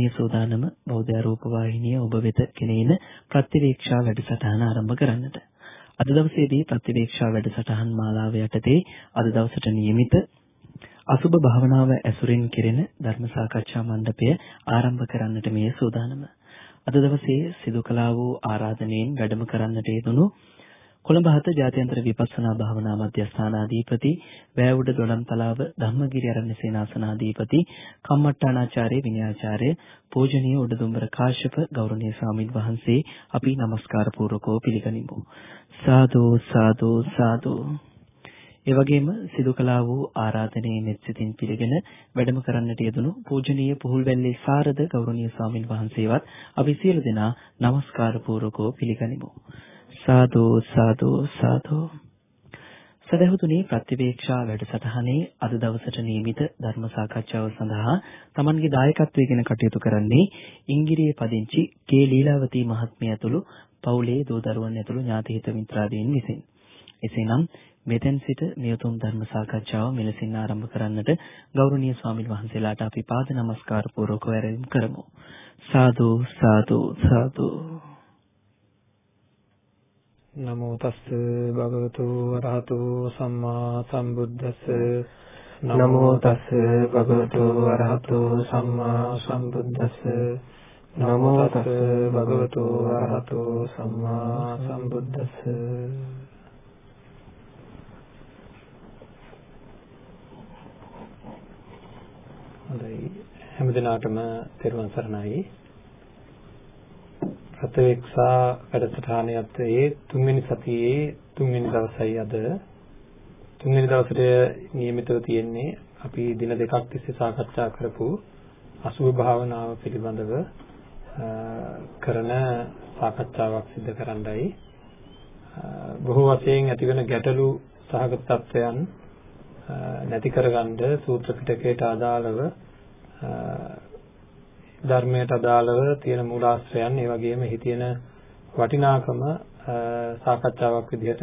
මේ සෝදානම බෞද්ධ රූප වාහිනිය ඔබ වෙත ගෙනෙන ප්‍රතිවීක්ෂා වැඩසටහන ආරම්භ කරන්නට. අද දවසේදී ප්‍රතිවීක්ෂා වැඩසටහන් මාලාව යටතේ අද දවසට නියමිත අසුබ භාවනාව ඇසුරින් කෙරෙන ධර්ම සාකච්ඡා මණ්ඩපය ආරම්භ කරන්නට මේ සූදානම. අද දවසේ සිදු කළා වූ ආරාධනෙන් වැඩම කරන්නට යෙදුණු කොළඹ හත ජාත්‍යන්තර විපස්සනා භාවනා මධ්‍යස්ථානාධිපති වැවුඩ දොළන්තලාව ධම්මගිරි අරණ්‍ය සේනාසනාධිපති කම්මට්ටානාචාර්ය විනයාචාර්ය පූජනීය උඩදුම්බර කාශ්‍යප ගෞරවනීය ස්වාමින් වහන්සේ අපි নমස්කාර පූර්වකව පිළිගනිමු සාදු සාදු සාදු ඒ වගේම සිදු කළා වූ ආරාධනයේ මෙත්සිතින් පිළිගෙන වැඩම කරන්නට යෙදුණු පූජනීය පුහුල්වැල්ලේ සාරද ගෞරවනීය ස්වාමින් වහන්සේවත් අපි සියලු දෙනා নমස්කාර පූර්වකව පිළිගනිමු. සාදු සාදු සාදු. සදහතුනි ප්‍රතිවේක්ෂා වැඩසටහනේ අද දවසට නියමිත ධර්ම සාකච්ඡාව සඳහා Tamanගේ දායකත්වයෙන් කටයුතු කරන්නේ ඉංගිරියේ පදිංචි කේ ලීලාවතී මහත්මිය ඇතුළු පවුලේ දූ දරුවන් ඇතුළු ඥාති හිත මිත්‍රාදීන් විසින්. එසේනම් මෙතෙන් සිට මේ උතුම් ධර්ම සාකච්ඡාව මෙලෙසින් ආරම්භ කරන්නට ගෞරවනීය ස්වාමින් වහන්සේලාට අපි පාද නමස්කාර පූර්වකව ආරම්භ කරමු. සාදු සාදු සාදු. නමෝ තස්ස භගවතු වරහතු සම්මා සම්බුද්දස්ස. නමෝ තස්ස භගවතු වරහතු සම්මා සම්බුද්දස්ස. නමෝ තස්ස භගවතු වරහතු සම්මා සම්බුද්දස්ස. හොඳයි. හැමදිනාටම තෙරුවන් සරණයි ප්‍රතිවේක්ෂා වැඩසටහනයත් ඒ තුන්වෙනි සතියේ තුන්වෙනි දවසයි අද. තුන්වෙනි දවසට නියමිතව තියෙන්නේ අපි දින දෙකක් තිස්සේ සාකච්ඡා කරපු අසුභ භාවනාව පිළිබඳව කරන සාකච්ඡාවක් සිදු කරන්නයි. බොහෝ වශයෙන් ඇතිවන ගැටලු සහගත තත්ත්වයන් නැති කරගන්න සූත්‍ර පිටකයට අදාළව ධර්මයට අදාළව තියෙන මූලාශ්‍රයන් ඒ වගේම එහි තියෙන වටිනාකම සාකච්ඡාවක් විදිහට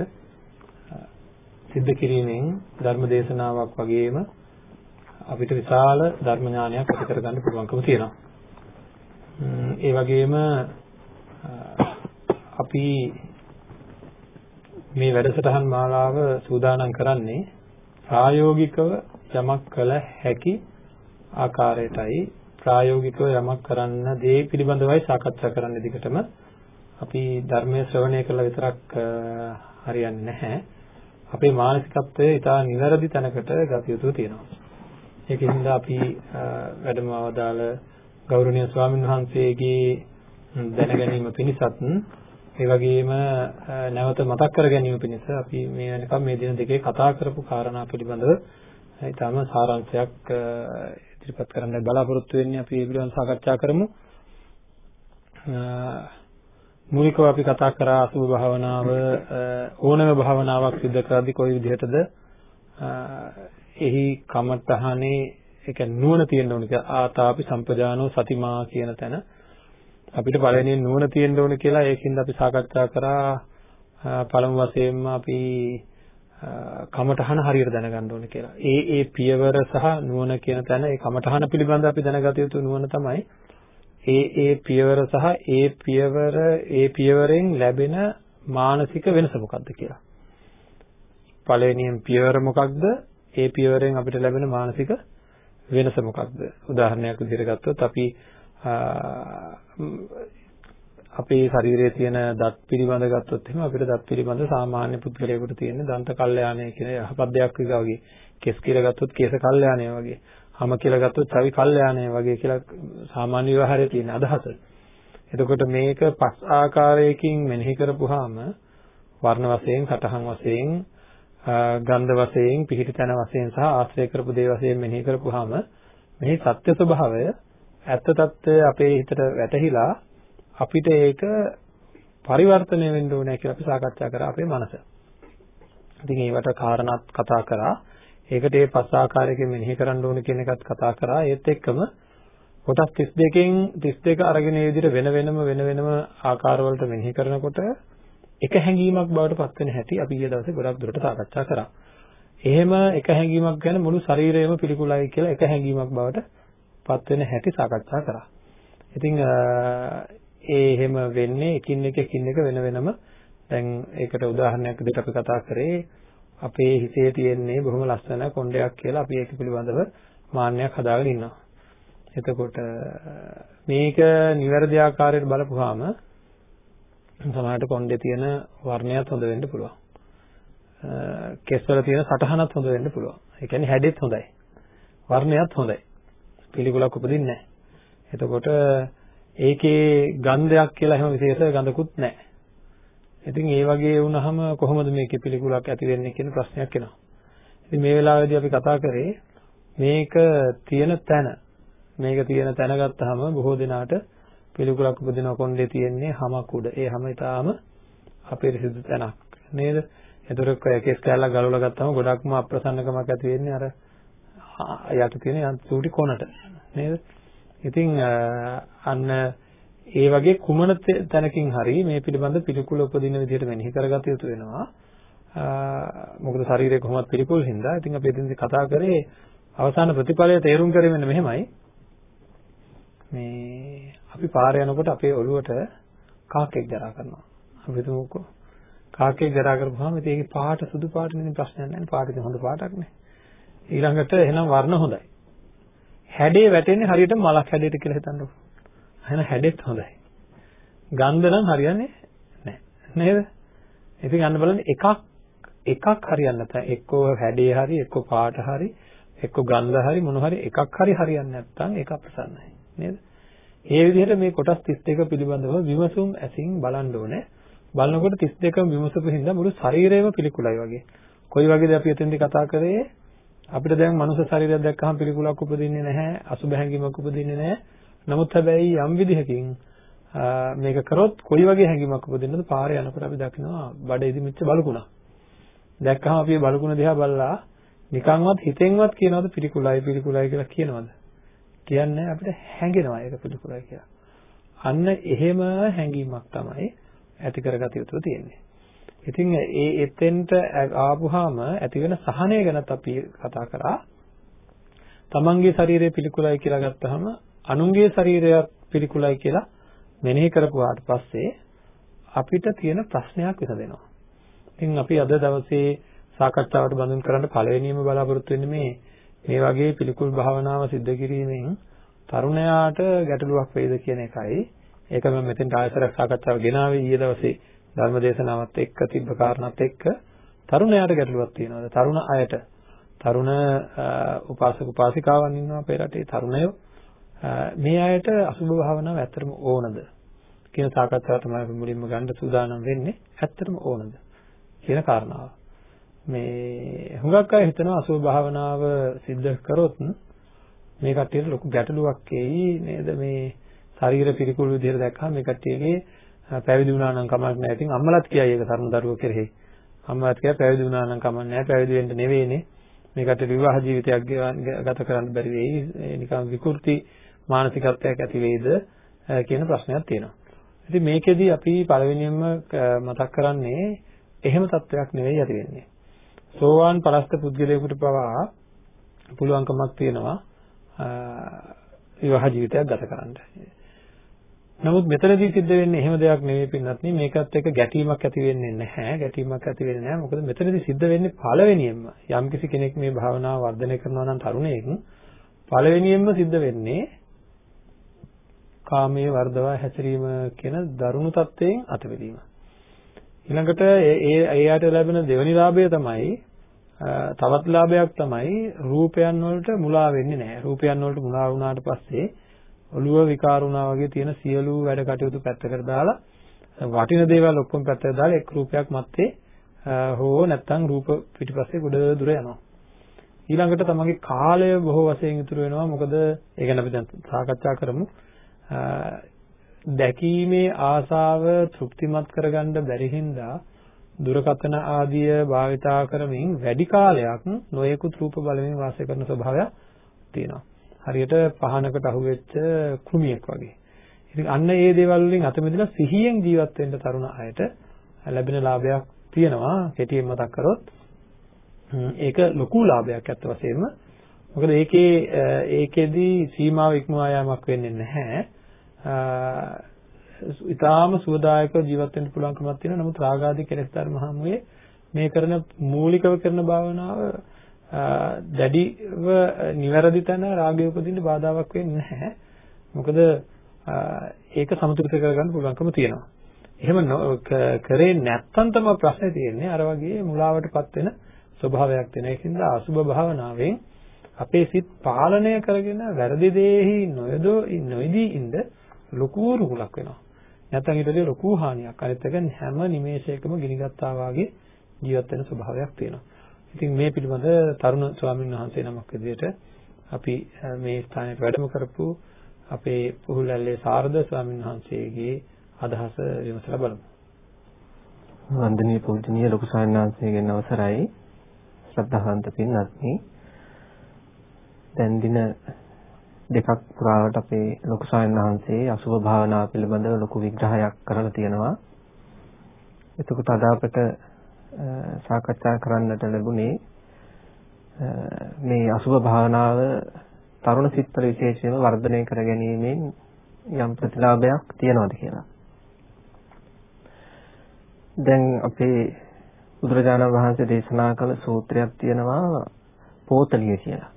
සිද්ධ කිරීමෙන් ධර්ම දේශනාවක් වගේම අපිට විශාල ධර්ම ඥානයක් ඇති කරගන්න පුළුවන්කම තියෙනවා. ඒ වගේම අපි මේ වැඩසටහන් මාලාව සූදානම් කරන්නේ ප්‍රායෝගිකව යමක් කළ හැකි ආකාරයටයි ප්‍රායෝගිකව යමක් කරන්න දේ පිළිබඳවයි සාකච්ඡා කරන්න දිගටම අපි ධර්මයේ ශ්‍රවණය කළා විතරක් හරියන්නේ නැහැ. අපේ මානසිකත්වය ඉතා නිවැරදි තැනකට ගත යුතු තියෙනවා. ඒකින්ද අපි වැඩම අවදාළ ගෞරවනීය ස්වාමින් වහන්සේගේ දැනගැනීම පිණිසත් ඒ වගේම නැවත මතක් කර ගැනීම පිණිස අපි මේ වෙනකම් මේ දින දෙකේ කතා කරපු කාරණා පිළිබඳව ඊටම සාරාංශයක් ඉදිරිපත් කරන්න බලාපොරොත්තු වෙන්නේ අපි ඒ පිළිබඳව සාකච්ඡා කරමු. මූලිකව අපි කතා කරා අසුභ භාවනාව ඕනම භාවනාවක් සිදු කරද්දී කොයි විදිහටද එහි කමතහනේ ඒ කියන්නේ නුවණ තියෙන්න ඕනේ. ආතාපි සම්පජානෝ සතිමා කියන තැන අපිට පළවෙනියෙන් නුවණ තියෙන්න ඕනේ කියලා ඒකින්ද අපි සාකච්ඡා කරා පළමු වශයෙන්ම අපි කමඨහන හරියට දැනගන්න ඕනේ කියලා. ඒ ඒ පියවර සහ නුවණ කියන තැන ඒ කමඨහන පිළිබඳ අපි දැනගත යුතු නුවණ තමයි ඒ ඒ පියවර සහ ඒ පියවර ඒ පියවරෙන් ලැබෙන මානසික වෙනස මොකක්ද කියලා. පළවෙනියෙන් පියවර මොකක්ද? ඒ පියවරෙන් අපිට ලැබෙන මානසික වෙනස මොකක්ද? උදාහරණයක් විදිහට ගත්තොත් අපි අපේ ශරීරයේ තියෙන දත් පිළිබඳ ගත්තොත් එහෙම අපිට දත් පිළිබඳ සාමාන්‍ය පුද්ගලයෙකුට තියෙන දන්ත කල්යාණය කියන යහපත් දෙයක් වගේ. කෙස් කියලා ගත්තොත් කේශ කල්යාණය වගේ. හම කියලා ගත්තොත් සවි කල්යාණය වගේ කියලා සාමාන්‍ය විවහාරයේ තියෙන අදහස. එතකොට මේක පස් ආකාරයකින් මෙනෙහි කරපුවාම වර්ණ වශයෙන්, සටහන් වශයෙන්, ගන්ධ වශයෙන්, පිහිටි තන වශයෙන් සහ ආශ්‍රය කරපු දේ වශයෙන් මෙනෙහි කරපුවාම මේ සත්‍ය ස්වභාවය ඇත්ත తত্ত্বය අපේ හිතට වැටහිලා අපිට ඒක පරිවර්තනය වෙන්න ඕනේ කියලා අපි සාකච්ඡා කරා අපේ මනස. ඉතින් ඒවට කාරණාත් කතා කරා. ඒකට ඒ පස් ආකාරයකින් මෙනෙහි කරන්න ඕනේ කියන එකත් කතා කරා. ඒත් එක්කම කොටස් 32කින් 32 අරගෙන මේ විදිහට වෙන වෙනම වෙන වෙනම ආකාරවලට මෙනෙහි කරනකොට එක හැඟීමක් බවට පත් වෙන හැටි අපි ඊයේ දවසේ ගොඩක් දුරට සාකච්ඡා කරා. එහෙම එක හැඟීමක් ගැන මුළු ශරීරයම පිළිකුලයි කියලා එක හැඟීමක් බවට පත් වෙන හැටි සාකච්ඡා කරා. ඉතින් ඒ එහෙම වෙන්නේ එකින් එක එකින් එක වෙන වෙනම දැන් ඒකට උදාහරණයක් විදිහට අපි කතා කරේ අපේ හිතේ තියෙන්නේ බොහොම ලස්සන කොණ්ඩයක් කියලා අපි ඒක පිළිබඳව මාන්නයක් හදාගෙන ඉන්නවා. එතකොට මේක නිවැරදි ආකාරයට බලපුවාම සමහරට කොණ්ඩේ තියෙන වර්ණයත් හොඳ වෙන්න පුළුවන්. කෙස්වල තියෙන සටහනත් හොඳ වෙන්න පුළුවන්. ඒ කියන්නේ හැඩෙත් හොඳයි. වර්ණයත් හොඳයි. පිළිකුලක් උපදින්නේ නැහැ. එතකොට ඒකේ ගන්ධයක් කියලා එහෙම විශේෂ ගඳකුත් නැහැ. ඉතින් ඒ වගේ වුණාම කොහොමද මේකේ පිළිකුලක් ඇති වෙන්නේ කියන ප්‍රශ්නයක් එනවා. ඉතින් මේ වෙලාවේදී අපි කතා කරේ මේක තියෙන තැන මේක තියෙන තැන ගත්තාම බොහෝ දෙනාට පිළිකුලක් උපදින කොණ්ඩේ තියෙන්නේ හමක් උඩ. ඒ හැම ඊටාම අපිරිසිදු තැනක් නේද? එතකොට කෙස් කැල්ලක් ගලවලා ගත්තාම ගොඩක්ම අප්‍රසන්නකමක් ඇති වෙන්නේ අර යට තියෙන යම් සූටි කොනට නේද? ඉතින් අන්න ඒ වගේ කුමන තැනකින් හරි මේ පිළිබඳ පිළිකුල උපදින විදිහට මෙනෙහි කරගත යුතු වෙනවා. මොකද ශරීරය කොහොමද පිළිකුල් හින්දා. ඉතින් අපි එදින්දි කතා කරේ අවසාන ප්‍රතිඵලය තේරුම් කරගෙන මෙන්න මෙහෙමයි. මේ අපි පාරේ යනකොට අපේ ඔළුවට කාකෙක් ජරා කරනවා. අපි හිතමුකෝ කාකෙක් ජරා කරපුවාම ඉතින් ඒකේ පාට සුදු පාට නෙමෙයි ප්‍රශ්නයක් නැහැ. පාට ඉතින් හොඳ පාටක් නේ. ඊළඟට එහෙනම් වර්ණ හොඳයි. හැඩේ වැටෙන්නේ හරියට මලක් හැඩයට කියලා හිතන්නකො. එහෙනම් හැඩෙත් හොඳයි. ගන්ධ නම් හරියන්නේ නැහැ. නේද? ඉතින් අන්න බලන්න එකක් එකක් හරියන්නේ නැත්නම් එක්කෝ හැඩේ හරි එක්කෝ පාට හරි එක්කෝ ගන්ධ හරි මොන හරි එකක් හරි හරියන්නේ නැත්නම් ඒක අප්‍රසන්නයි. නේද? ඒ විදිහට මේ කොටස් 32 පිළිබඳව විමසුම් ඇසින් බලන්න ඕනේ. බලනකොට 32ම විමසපු හින්දා මුළු ශරීරයම පිළිකුලයි වගේ. කොයි වගේද අපි එතෙන්දී කතා කරේ අපිට දැන් මනුෂ්‍ය ශරීරයක් දැක්කහම පිළිකුලක් උපදින්නේ නැහැ අසුබ හැඟීමක් උපදින්නේ නැහැ. නමුත් හැබැයි යම් විදිහකින් මේක කරොත් කොයි වගේ හැඟීමක් උපදින්නද පාරේ යනකොට අපි දකිනවා බඩ ඉදිමිච්ච බලුකුණක්. දැක්කහම අපි බලුකුණ දිහා බලලා නිකන්වත් හිතෙන්වත් කියනවද පිළිකුලයි පිළිකුලයි කියලා කියනවද? කියන්නේ අපිට හැඟෙනවා ඒක පිළිකුලයි කියලා. අන්න එහෙම හැඟීමක් තමයි ඇති කරගත යුතු තියෙන්නේ. ඉතින් ඒ එතෙන්ට ආපුවාම ඇති වෙන සහනය ගැනත් අපි කතා කරා. තමන්ගේ ශරීරය පිළිකුලයි කියලා ගත්තහම අනුන්ගේ ශරීරය පිළිකුලයි කියලා මෙනෙහි කරපුවාට පස්සේ අපිට තියෙන ප්‍රශ්නයක් විසඳෙනවා. ඉතින් අපි අද දවසේ සාකච්ඡාවට බඳුන් කරන්න පළවෙනියම බලාපොරොත්තු වෙන්නේ මේ මේ වගේ පිළිකුල් භාවනාව සිද්ධ කිරීමෙන් තරුණයාට ගැටලුවක් වෙයිද කියන එකයි. ඒක මම මෙතෙන් ආයතරක් සාකච්ඡාව ගෙනාවේ ඊයේ දවසේ ධර්ම දේශනාවත් එක්ක තිබ්බ කාරණාත් එක්ක තරුණයාට ගැටලුවක් තියෙනවා. තරුණ අයට. තරුණ උපාසක උපාසිකාවන් ඉන්නවා අපේ රටේ. තරුණයෝ මේ අයට අසුභ භාවනාව ඇත්තටම ඕනද? කියන සාකච්ඡාව තමයි අපි මුලින්ම ගන්න සූදානම් වෙන්නේ. ඇත්තටම ඕනද? කියන කාරණාව. මේ හුඟක් අය හිතනවා අසුභ භාවනාව සිද්ධ කරොත් මේ කට්ටියට ලොකු ගැටලුවක් එයි නේද? මේ ශරීර පිළිකුල් විදිහට දැක්කම මේ කට්ටියගේ පැවිදි වුණා නම් කමක් නැහැ. ඉතින් අම්මලත් කියයි ඒක තරුණ දරුවෝ කෙරෙහි. අම්මලත් කියයි පැවිදි වුණා නම් කමක් නැහැ. පැවිදි වෙන්න නෙවෙයිනේ. මේකට විවාහ ජීවිතයක් ගත කරන්න බැරි වෙයි. නිකන් විකෘති මානසිකත්වයක් ඇති වෙයිද කියන ප්‍රශ්නයක් තියෙනවා. ඉතින් මේකෙදි අපි පළවෙනියෙන්ම මතක් කරන්නේ එහෙම තත්වයක් නෙවෙයි ඇති වෙන්නේ. සෝවාන් පරස්ත පුද්ගලයෙකුට පවා පුළුවන්කමක් තියෙනවා විවාහ ජීවිතයක් ගත කරන්න. නමුත් මෙතනදී සිද්ධ වෙන්නේ එහෙම දෙයක් නෙවෙයි පින්නත් නේ මේකත් එක්ක ගැටීමක් ඇති වෙන්නේ නැහැ. ගැටීමක් ඇති වෙන්නේ නැහැ. මොකද මෙතනදී සිද්ධ වෙන්නේ පළවෙනියෙන්ම. යම්කිසි කෙනෙක් මේ භාවනාව වර්ධනය කරනවා නම් තරුණයෙක් පළවෙනියෙන්ම සිද්ධ වෙන්නේ කාමයේ වර්ධවා හැසිරීම කියන දරුණු තත්වයෙන් අතවෙදීම. ඊළඟට ඒ ඒ යාට ලැබෙන දෙවනි ලාභය තමයි තවත් ලාභයක් තමයි රූපයන් වලට මුලා වෙන්නේ නැහැ. රූපයන් වලට මුලා වුණාට පස්සේ ඔළුව විකාර වුණා වගේ තියෙන සියලු වැඩ කටයුතු පැත්තකට දාලා වටින දේවල් ඔක්කොම පැත්තකට දාලා එක් රූපයක් මැත්තේ හෝ නැත්තම් රූප පිටිපස්සේ ගොඩ දුර යනවා. ඊළඟට තමන්ගේ කාලය බොහෝ වශයෙන් ඉතුරු වෙනවා. මොකද ඒ ගැන අපි දැන් සාකච්ඡා කරමු. දැකීමේ ආසාව තෘප්තිමත් කරගන්න බැරි හින්දා දුරකථන ආදිය භාවිතා කරමින් වැඩි කාලයක් නොයෙකුත් රූප බලමින් වාසය කරන ස්වභාවයක් තියෙනවා. හරියට පහනකට අහුවෙච්ච කෘමියෙක් වගේ. ඉතින් අන්න ඒ දේවල් වලින් අත මිදලා සිහියෙන් ජීවත් වෙන්න තරුණ අයට ලැබෙන ලාභයක් තියෙනවා. කෙටියෙන් මතක් කරොත් ඒක ලොකු ලාභයක් ඇත්ත වශයෙන්ම. මොකද ඒකේ ඒකෙදි සීමාව ඉක්මවා යාමක් වෙන්නේ නැහැ. ඊටාම සුවදායකව ජීවත් වෙන්න පුළුවන්කමක් තියෙනවා. නමුත් රාගාදී කෙලෙස් ධර්ම හැමුවේ මේ කරන මූලිකව කරන භාවනාව දැඩිව නිවැරදි තැන රාගය උපදින්න බාධාවක් වෙන්නේ නැහැ. මොකද ඒක සමතුලිත කරගන්න පුළුවන්කම තියෙනවා. එහෙම කරේ නැත්තම් තමයි ප්‍රශ්නේ තියෙන්නේ. අර වගේ මුලාවටපත් වෙන ස්වභාවයක් තියෙන. ඒකින්ද අසුභ භාවනාවෙන් අපේ සිත් පාලනය කරගෙන වැරදි දෙෙහි නොයදෝ නොයදී ඉඳ ලොකු රුකුලක් වෙනවා. නැත්නම් ඊටදී ලොකු හානියක්. අනිත් එක හැම නිමේෂයකම ගිනිගත්තා වාගේ ජීවත් වෙන ස්වභාවයක් තියෙනවා. ඉතින් මේ පිළිබඳ තරුණ ස්වාමීන් වහන්සේ නමක් විදිහට අපි මේ ස්ථානයට වැඩම කරපු අපේ පුහුල්ැල්ලේ සාරද ස්වාමීන් වහන්සේගේ අදහස විමසලා බලමු. වන්දනීය පූජනීය ලොකු ස්වාමීන් වහන්සේගෙන් අවසරයි ශ්‍රද්ධාවන්ත පින්වත්නි. දැන් දින දෙකක් පුරාවට අපේ ලොකු ස්වාමීන් වහන්සේ අසුභ භාවනාව පිළිබඳව ලොකු විග්‍රහයක් කරලා තියෙනවා. එතකොට අද අපට සාකච්ඡා කරන්නට ලැබුණේ මේ අසුභ භාවනාව තරුණ සිත්වල විශේෂයෙන්ම වර්ධනය කර ගැනීමෙන් යම් ප්‍රතිලාභයක් තියනවාද කියලා. දැන් අපේ බුදුරජාණන් වහන්සේ දේශනා කළ සූත්‍රයක් තියෙනවා පෝතලිය කියලා.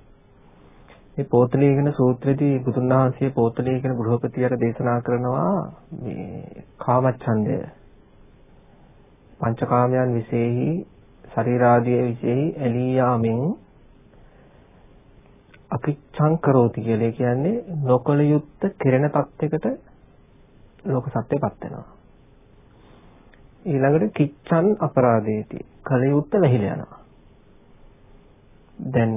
මේ පෝතලිය කියන සූත්‍රයේදී බුදුන් වහන්සේ පෝතලිය කියන ගෘහපතියට දේශනා කරනවා මේ කාමච්ඡන්දය පංචකාමයන් විශේෂෙහි ශරීරාදී විශේෂෙහි ඇලී යාමෙන් අකිච්ඡං කරෝති කියලා කියන්නේ නොකල යුත්ත කෙරෙන තත්යකට ලෝක සත්‍යපත් වෙනවා. ඊළඟට කිච්ඡන් අපරාදේති කල යුත්ත වැහිලා යනවා. දැන්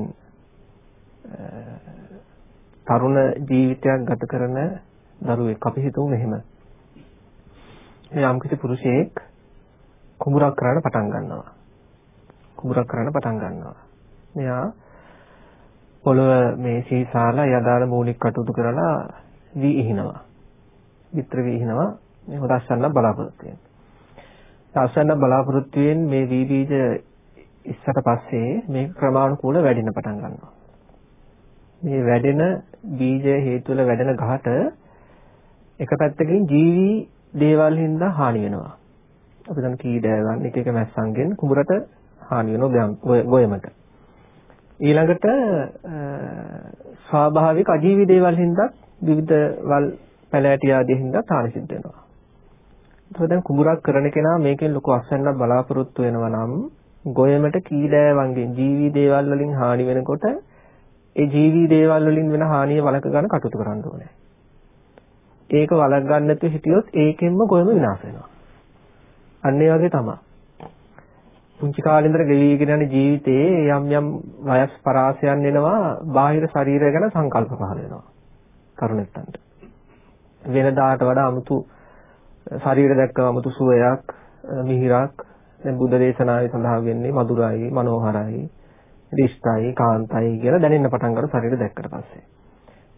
තරුණ ජීවිතයක් ගත කරන දරුවෙක් අපි හිතමු මෙහෙම. යම්කිසි පුරුෂයෙක් කුඹුරක් කරන්න පටන් ගන්නවා. කුඹුරක් කරන්න පටන් ගන්නවා. මෙයා පොළව මේ සීසාලා යදාල මූලික කටයුතු කරලා වී ඉහිනවා. විතර වී ඉහිනවා. මේ හොදස්සන්න බලාපොරොත්තු වෙනවා. අසන්න බලාපොරොත්තු වෙන මේ වී බීජ ඉස්සට පස්සේ මේ ක්‍රමානුකූල වැඩෙන්න පටන් ගන්නවා. මේ වැඩෙන බීජ හේතු වල වැඩෙන ගහට එක පැත්තකින් ජීවි දේවල් හින්දා හානි වෙනවා. අපි දැන් කීඩෑවන් එක එක මැස්සන්ගෙන් කුඹරට හානි වෙනවා ගොයමට. ඊළඟට ස්වාභාවික අජීවී දේවල් හින්දා විවිධ වල් පැලෑටි ආදී හින්දා හානි සිද්ධ වෙනවා. ඒත් දැන් කුඹුරක් කරන කෙනා මේකෙන් ලොකු අස්වැන්නක් බලාපොරොත්තු වෙනවා නම් ගොයමට කීඩෑවන්ගෙන් ජීවී දේවල් වලින් හානි වෙනකොට ඒ ජීවී දේවල් වලින් වෙන හානිය වළක ගන්න කටයුතු කරන්න ඕනේ. ඒක වළක් ගන්න නැතුව හිටියොත් ඒකෙන්ම ගොයම විනාශ වෙනවා. අන්න ඒ වගේ තමයි. පුංචි කාලේ ඉඳලා ගෙවිගෙන යන ජීවිතයේ යම් යම් වයස් පරාසයන් එනවා බාහිර ශරීරය ගැන සංකල්ප පහළ වෙනවා. කරුණෙත්තන්ට. වෙනදාට වඩා 아무තු ශරීර දැක්කම 아무තු සුවයක් මිහිරක් දැන් බුද්ධ දේශනාවේ සඳහන් වෙන්නේ මధుරයි මනෝහරයි දිෂ්ඨයි කාන්තයි කියලා දැනෙන්න පටන් ගන්න ශරීර දැක්කට පස්සේ.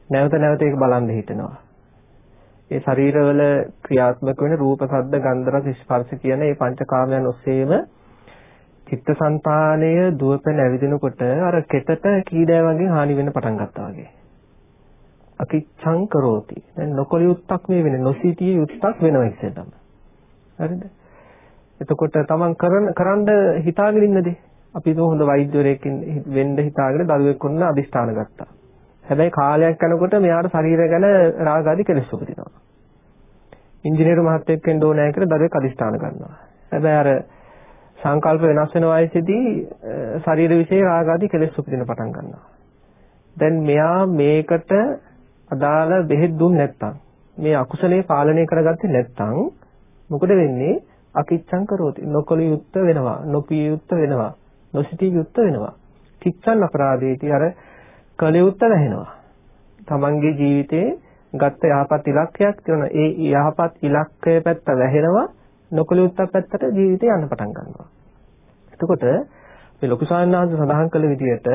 නැවත නැවත ඒක බලන් හිතෙනවා. ඒ ශරීරවල ක්‍රියාත්මක වෙන රූප, ශබ්ද, ගන්ධ, රස, ස්පර්ශ කියන මේ පංචකාමයන් ඔස්සේම චිත්තසංතානය දුවපෙන ඇවිදිනකොට අර කෙතට කීදෑ වගේ හානි වෙන්න පටන් ගත්තා වගේ. අකිච්ඡං කරෝති. දැන් නොකල යුත්තක් මේ වෙන්නේ නොසිතිය යුත්තක් වෙනවා ඉස්සෙල්ලම. හරිද? එතකොට තමන් කරන කරන්න හිතාගෙන ඉන්නද? අපි හොඳ වෛද්‍යවරයෙක් වෙන්න හිතාගෙන දරුවෙක් වුණ අදිෂ්ඨාන ගත්තා. හැබැයි කාලයක් යනකොට මෙයාට ශරීරය ගැන රාග ආදී කෙලෙස් උපදිනවා. ඉංජිනේරු මහත්තයෙක් වෙන්න ඕනෑ කියලා දරුවෙක් අදිස්ථාන කරනවා. හැබැයි අර සංකල්ප වෙනස් වෙන වයසේදී ශරීර විශේෂ රාග ආදී කෙලෙස් උපදින පටන් ගන්නවා. දැන් මෙයා මේකට අදාළ බෙහෙත් දුන්නේ නැත්නම් මේ අකුසලයේ පාලනය කරගත්තේ නැත්නම් මොකද වෙන්නේ? අකිච්ඡං කරෝති. නොකල යුක්ත වෙනවා. නොපිය යුක්ත වෙනවා. නොසිතිය යුක්ත වෙනවා. කිච්ඡන් අපරාධේටි අර කලියුත්ත වැහෙනවා. තමන්ගේ ජීවිතේ ගත්ත යහපත් ඉලක්කයක් තියෙනවා. ඒ යහපත් ඉලක්කය පැත්ත වැහෙනවා. නොකලියුත්ත පැත්තට ජීවිතේ යන්න පටන් ගන්නවා. එතකොට මේ ලොකු සාන්නාංශ සඳහන් කළ විදිහට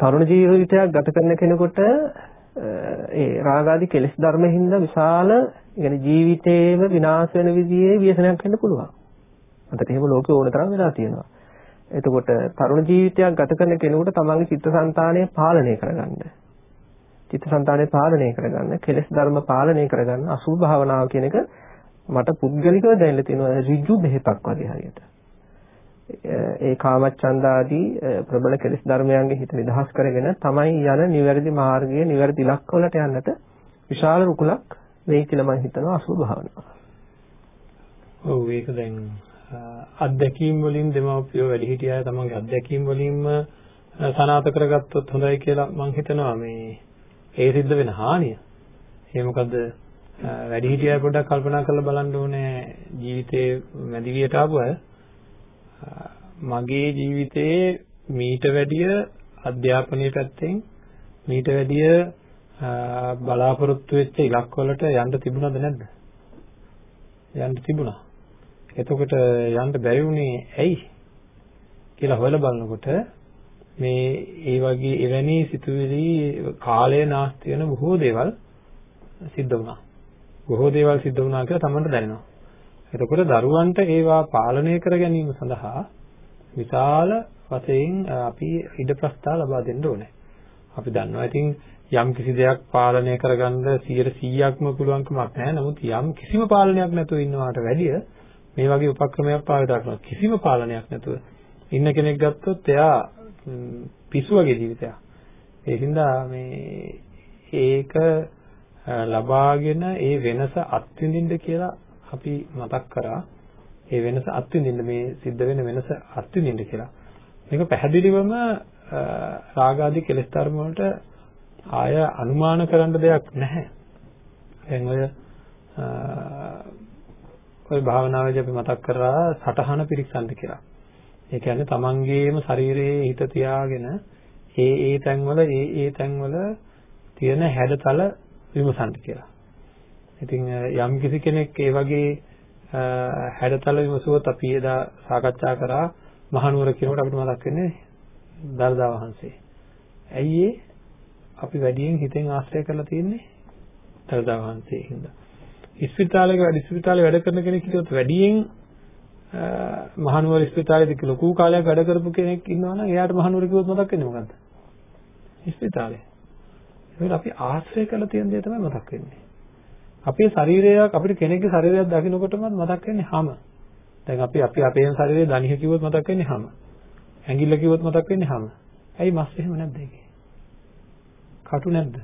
තරුණ ජීවිතයක් ගත කරන කෙනෙකුට ඒ රාගාදී කෙලෙස් ධර්මෙන් හින්දා විශාල يعني ජීවිතේම විනාශ වෙන විදිහේ ව්‍යසනයක් වෙන්න පුළුවන්. අදට එහෙම ලෝකේ ඕන තරම් වෙලා තියෙනවා. එතකොට තරුණ ජීවිතයක් ගත කරන කෙනෙකුට තමන්ගේ චිත්තසංතානය පාලනය කරගන්න. චිත්තසංතානය පාලනය කරගන්න, කෙලෙස් ධර්ම පාලනය කරගන්න අසුභ භාවනාව කියන එක මට පුද්ගලිකව දැනෙලා තියෙනවා ඍජු බෙහෙතක් වගේ හරියට. ඒ කාමච්ඡන්ද ආදී ප්‍රබල කෙලෙස් ධර්මයන්ගේ හිත නිදහස් කරගෙන තමයි යන නිවැරදි මාර්ගයේ නිවැරදි ඉලක්කවලට යන්නට විශාල රුකුලක් වෙයි කියලා මම හිතනවා අසුභ භාවනාව. ඔව් ඒක දැන් අත්දැකීම් වලින් දෙමව්පියෝ වැඩිහිටිය අය තමන්ගේ අත්දැකීම් වලින්ම සනාථ කරගත්තොත් හොඳයි කියලා මම හිතනවා මේ ඒ සිද්ධ වෙන හානිය. ඒ මොකද වැඩිහිටිය අය පොඩ්ඩක් කල්පනා කරලා බලන්න ඕනේ ජීවිතේ මැදිවියට ආපු අය මගේ ජීවිතයේ මීට වැඩිය අධ්‍යාපනයේ පැත්තෙන් මීට වැඩිය බලාපොරොත්තු වෙච්ච ඉලක්කවලට යන්න තිබුණද නැද්ද? යන්න තිබුණා. එතකොට යන්න බැරි වුණේ ඇයි කියලා හොයලා බලනකොට මේ ඒ වගේ එවැනි සිතුවිලි කාලය නාස්ති වෙන බොහෝ දේවල් සිද්ධ වුණා. බොහෝ දේවල් සිද්ධ වුණා කියලා තමන්ට දැනෙනවා. එතකොට දරුවන්ට ඒවා පාලනය කර ගැනීම සඳහා විශාල වශයෙන් අපි ඉඩ ප්‍රස්තාව ලබා දෙන්න ඕනේ. අපි දන්නවා ඉතින් යම් කිසි දෙයක් පාලනය කරගන්න 100%ක්ම පුළුවන්කමක් නැහැ. නමුත් යම් කිසිම පාලනයක් නැතුව ඉන්නවාට වැඩිය මේ වගේ උපක්‍රමයක් පාවිච්චි කරනවා. කිසිම පාලනයක් නැතුව ඉන්න කෙනෙක් ගත්තොත් එයා පිස්සු වගේ ජීවිතයක්. ඒකින්ද මේ ඒක ලබාගෙන ඒ වෙනස අත්විඳින්න කියලා අපි මතක් කරා. ඒ වෙනස අත්විඳින්න මේ සිද්ධ වෙන වෙනස අත්විඳින්න කියලා. මේක පැහැදිලිවම රාගාදී කෙලෙස් ධර්ම වලට ආය අනුමාන කරන්න දෙයක් නැහැ. දැන් ඔය ඔය භාවනාවේදී අපි මතක් කරා සටහන පිරික්සන්න කියලා. ඒ කියන්නේ තමන්ගේම ශරීරයේ හිත තියාගෙන ඒ ඒ තැන්වල ඒ ඒ තැන්වල තියෙන හැඩතල විමසන්න කියලා. ඉතින් යම් කිසි කෙනෙක් ඒ වගේ හැඩතල විමසුවොත් අපි එදා සාකච්ඡා කරා මහනුවර කියනකොට අපිට මතක් වෙන්නේ දරදා වහන්සේ. ඇයි අපි වැඩියෙන් හිතෙන් ආශ්‍රය කරලා තියෙන්නේ දරදා වහන්සේ හින්දා. ඉස්පිතාලයක වැඩ ඉස්පිතාලේ වැඩ කරන කෙනෙක් හිටියොත් වැඩියෙන් මහනුවර ඉස්පිතාලේදී ලොකු කාලයක් වැඩ කරපු කෙනෙක් ඉන්නවා නම් එයාට මහනුවර කිව්වොත් මතක් වෙන්නේ මොකද්ද? ඉස්පිතාලේ. ඒක අපි ආශ්‍රය කරලා තියෙන දේ තමයි මතක් වෙන්නේ. අපේ ශරීරයක් අපිට කෙනෙක්ගේ ශරීරයක් දකින්නකොටම මතක් වෙන්නේ හැම. දැන් අපි අපි අපේ ශරීරයේ දණිහ කිව්වොත් මතක් වෙන්නේ හැම. ඇඟිල්ල කිව්වොත් මතක් වෙන්නේ හැම. ඇයි මස් එහෙම නැද්ද ඒකේ? කටු නැද්ද?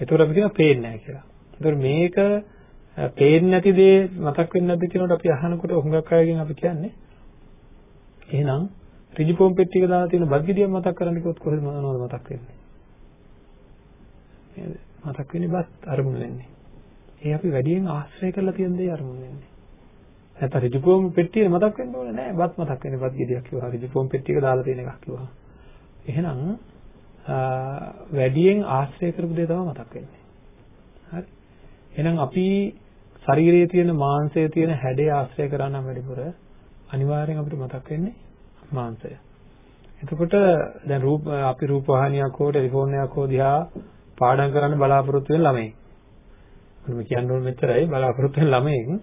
ඒතකොට අපි කියනවා පේන්නේ නැහැ කියලා. ඒතකොට මේක පේන්නේ නැති දේ මතක් වෙන්නේ නැද්ද කියනකොට අපි අහනකොට හුඟක් අයගෙන් අපි කියන්නේ එහෙනම් ඍජුපොම් පෙට්ටියක දාලා තියෙන බද්ගිඩියක් මතක් කරන්න කිව්වොත් කොහෙද මොනවද මතක් වෙන්නේ? නේද? මතක් වෙන්නේ බත් අරමුණු වෙන්නේ. ඒ අපි වැඩියෙන් ආශ්‍රය කරලා තියෙන දේ අරමුණු වෙන්නේ. නැත්නම් ඍජුපොම් පෙට්ටිය මතක් වෙන්න ඕනේ නෑ. බත් මතක් වෙන්නේ බත් ගෙඩියක් කිව්වා. ඍජුපොම් පෙට්ටියක දාලා තියෙන එකක් කිව්වා. එහෙනම් වැඩියෙන් ආශ්‍රය කරපු දේ තමයි මතක් වෙන්නේ. හරි. එහෙනම් අපි ශරීරයේ තියෙන මාංශයේ තියෙන හැඩය ආශ්‍රය කරා නම් වැඩිපුර අනිවාර්යෙන් අපිට මතක් වෙන්නේ මාංශය. එතකොට දැන් රූප අපි රූපවාහිනියක් හෝ ටෙලිෆෝන් එකක් හෝ දිහා පාඩම් කරන්න බලාපොරොත්තු වෙන ළමයි. මම කියන්න ඕන මෙච්චරයි බලාපොරොත්තු වෙන ළමයින්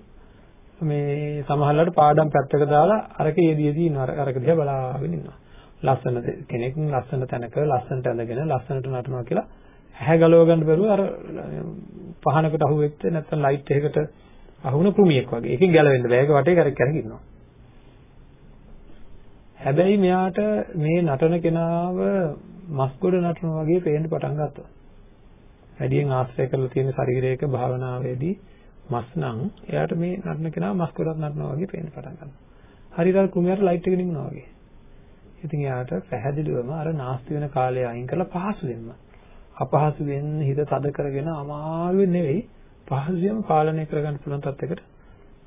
මේ සමහරවිට පාඩම් පැත්තක දාලා අරක යෙදීදී ඉන්නවා අරක දිහා බලාගෙන ඉන්නවා. ලස්සන කෙනෙක් ලස්සන තැනක ලස්සනට ඇඳගෙන ලස්සනට නටනවා කියලා ඇහැ ගලව ගන්න බැරුව අර පහනකට අහු වෙච්ච නැත්නම් ලයිට් එකකට අහු වුණ කෘමියෙක් වගේ. ඒකෙන් ගැලවෙන්න බෑ. ඒක වටේ කරක් කරක් ඉන්නවා. හැබැයි මෙයාට මේ නටන කෙනාව මස්ගොඩ නටනවා වගේ පේන්න පටන් ගත්තා. වැඩියෙන් ආශ්‍රය කරලා තියෙන ශරීරයක භාවනාවේදී මස් නම් එයාට මේ නටන කෙනා මස් ගොඩක් නටනවා වගේ පේන්න පටන් ගන්නවා. හරියට කුමියට ලයිට් එක නිමුණා වගේ. ඉතින් එයාට පැහැදිලිවම අර නාස්ති වෙන කාලය අයින් කරලා පහසු වෙන්න. අපහසු වෙන්න හිත තද කරගෙන අමාරුවෙන් නෙවෙයි පහසුවෙන් පාලනය කරගන්න පුළුවන් තත්යකට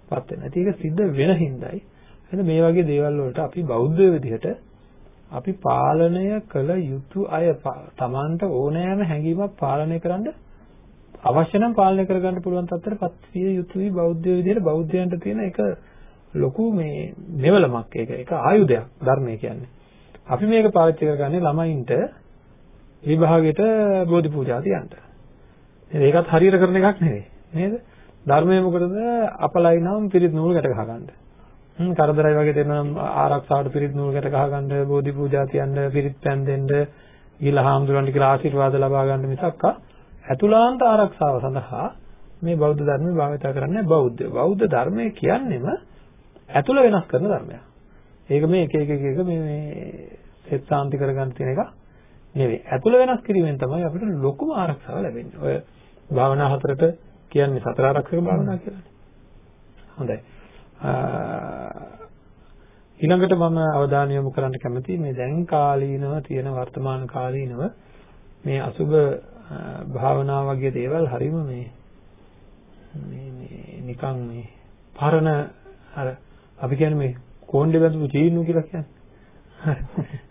පත් වෙනවා. ඉතින් ඒක සිද්ධ වෙන හින්දායි. එහෙනම් මේ වගේ දේවල් වලට අපි බෞද්ධ විදිහට අපි පාලනය කළ යුතු අය තමන්ට ඕනෑම හැඟීමක් පාලනය කරන්න අවශ්‍ය නම් පාලනය කරගන්න පුළුවන් තත්ත්වයටපත් විය යුතුයි බෞද්ධ විදිහට බෞද්ධයන්ට තියෙන එක ලොකු මේ මෙවලමක් ඒක ඒක ආයුධයක් ධර්මය කියන්නේ. අපි මේක පාවිච්චි කරගන්නේ ළමයින්ට විභාගෙට බෝධි පූජා තියන්න. ඒකත් හරියට කරන එකක් නෙවෙයි. නේද? ධර්මයේ මොකටද අපලයි නම් පිරිත් නූල් ගැට ගහගන්න. හ්ම් කරදරයි වගේ දෙනම් ආරක්ෂාවට පිරිත් නූල් ගැට ගහගන්න බෝධි පූජා තියන්න පිරිත් පෑන් දෙන්න ගිහලා හාමුදුරන්ට කියලා ආශිර්වාද ලබා ගන්න මිසක් අතුලාන්ත ආරක්ෂාව සඳහා මේ බෞද්ධ ධර්මය භාවිත කරන්නේ බෞද්ධ. බෞද්ධ ධර්මය කියන්නේම ඇතුළ වෙනස් කරන ධර්මයක්. ඒක මේ එක එක එක එක මේ මේ සෙත් සාන්ති කරගන්න තියෙන එක නෙවෙයි. ඇතුළ වෙනස් කිරීමෙන් තමයි අපිට ලොකුම ආරක්ෂාව ලැබෙන්නේ. ඔය භාවනා හතරට කියන්නේ සතර ආරක්ෂක භාවනා කියලානේ. හොඳයි. ඊළඟට මම අවධානය යොමු කරන්න කැමතියි මේ දැන් කාලීනව තියෙන වර්තමාන කාලීනව මේ අසුබ භාවනා වගේ දේවල් හරීම මේ මේ මේ නිකන් මේ පරණ අර අපි කියන්නේ මේ කෝණ්ඩේ බඳපු චීනු කියලා කියන්නේ.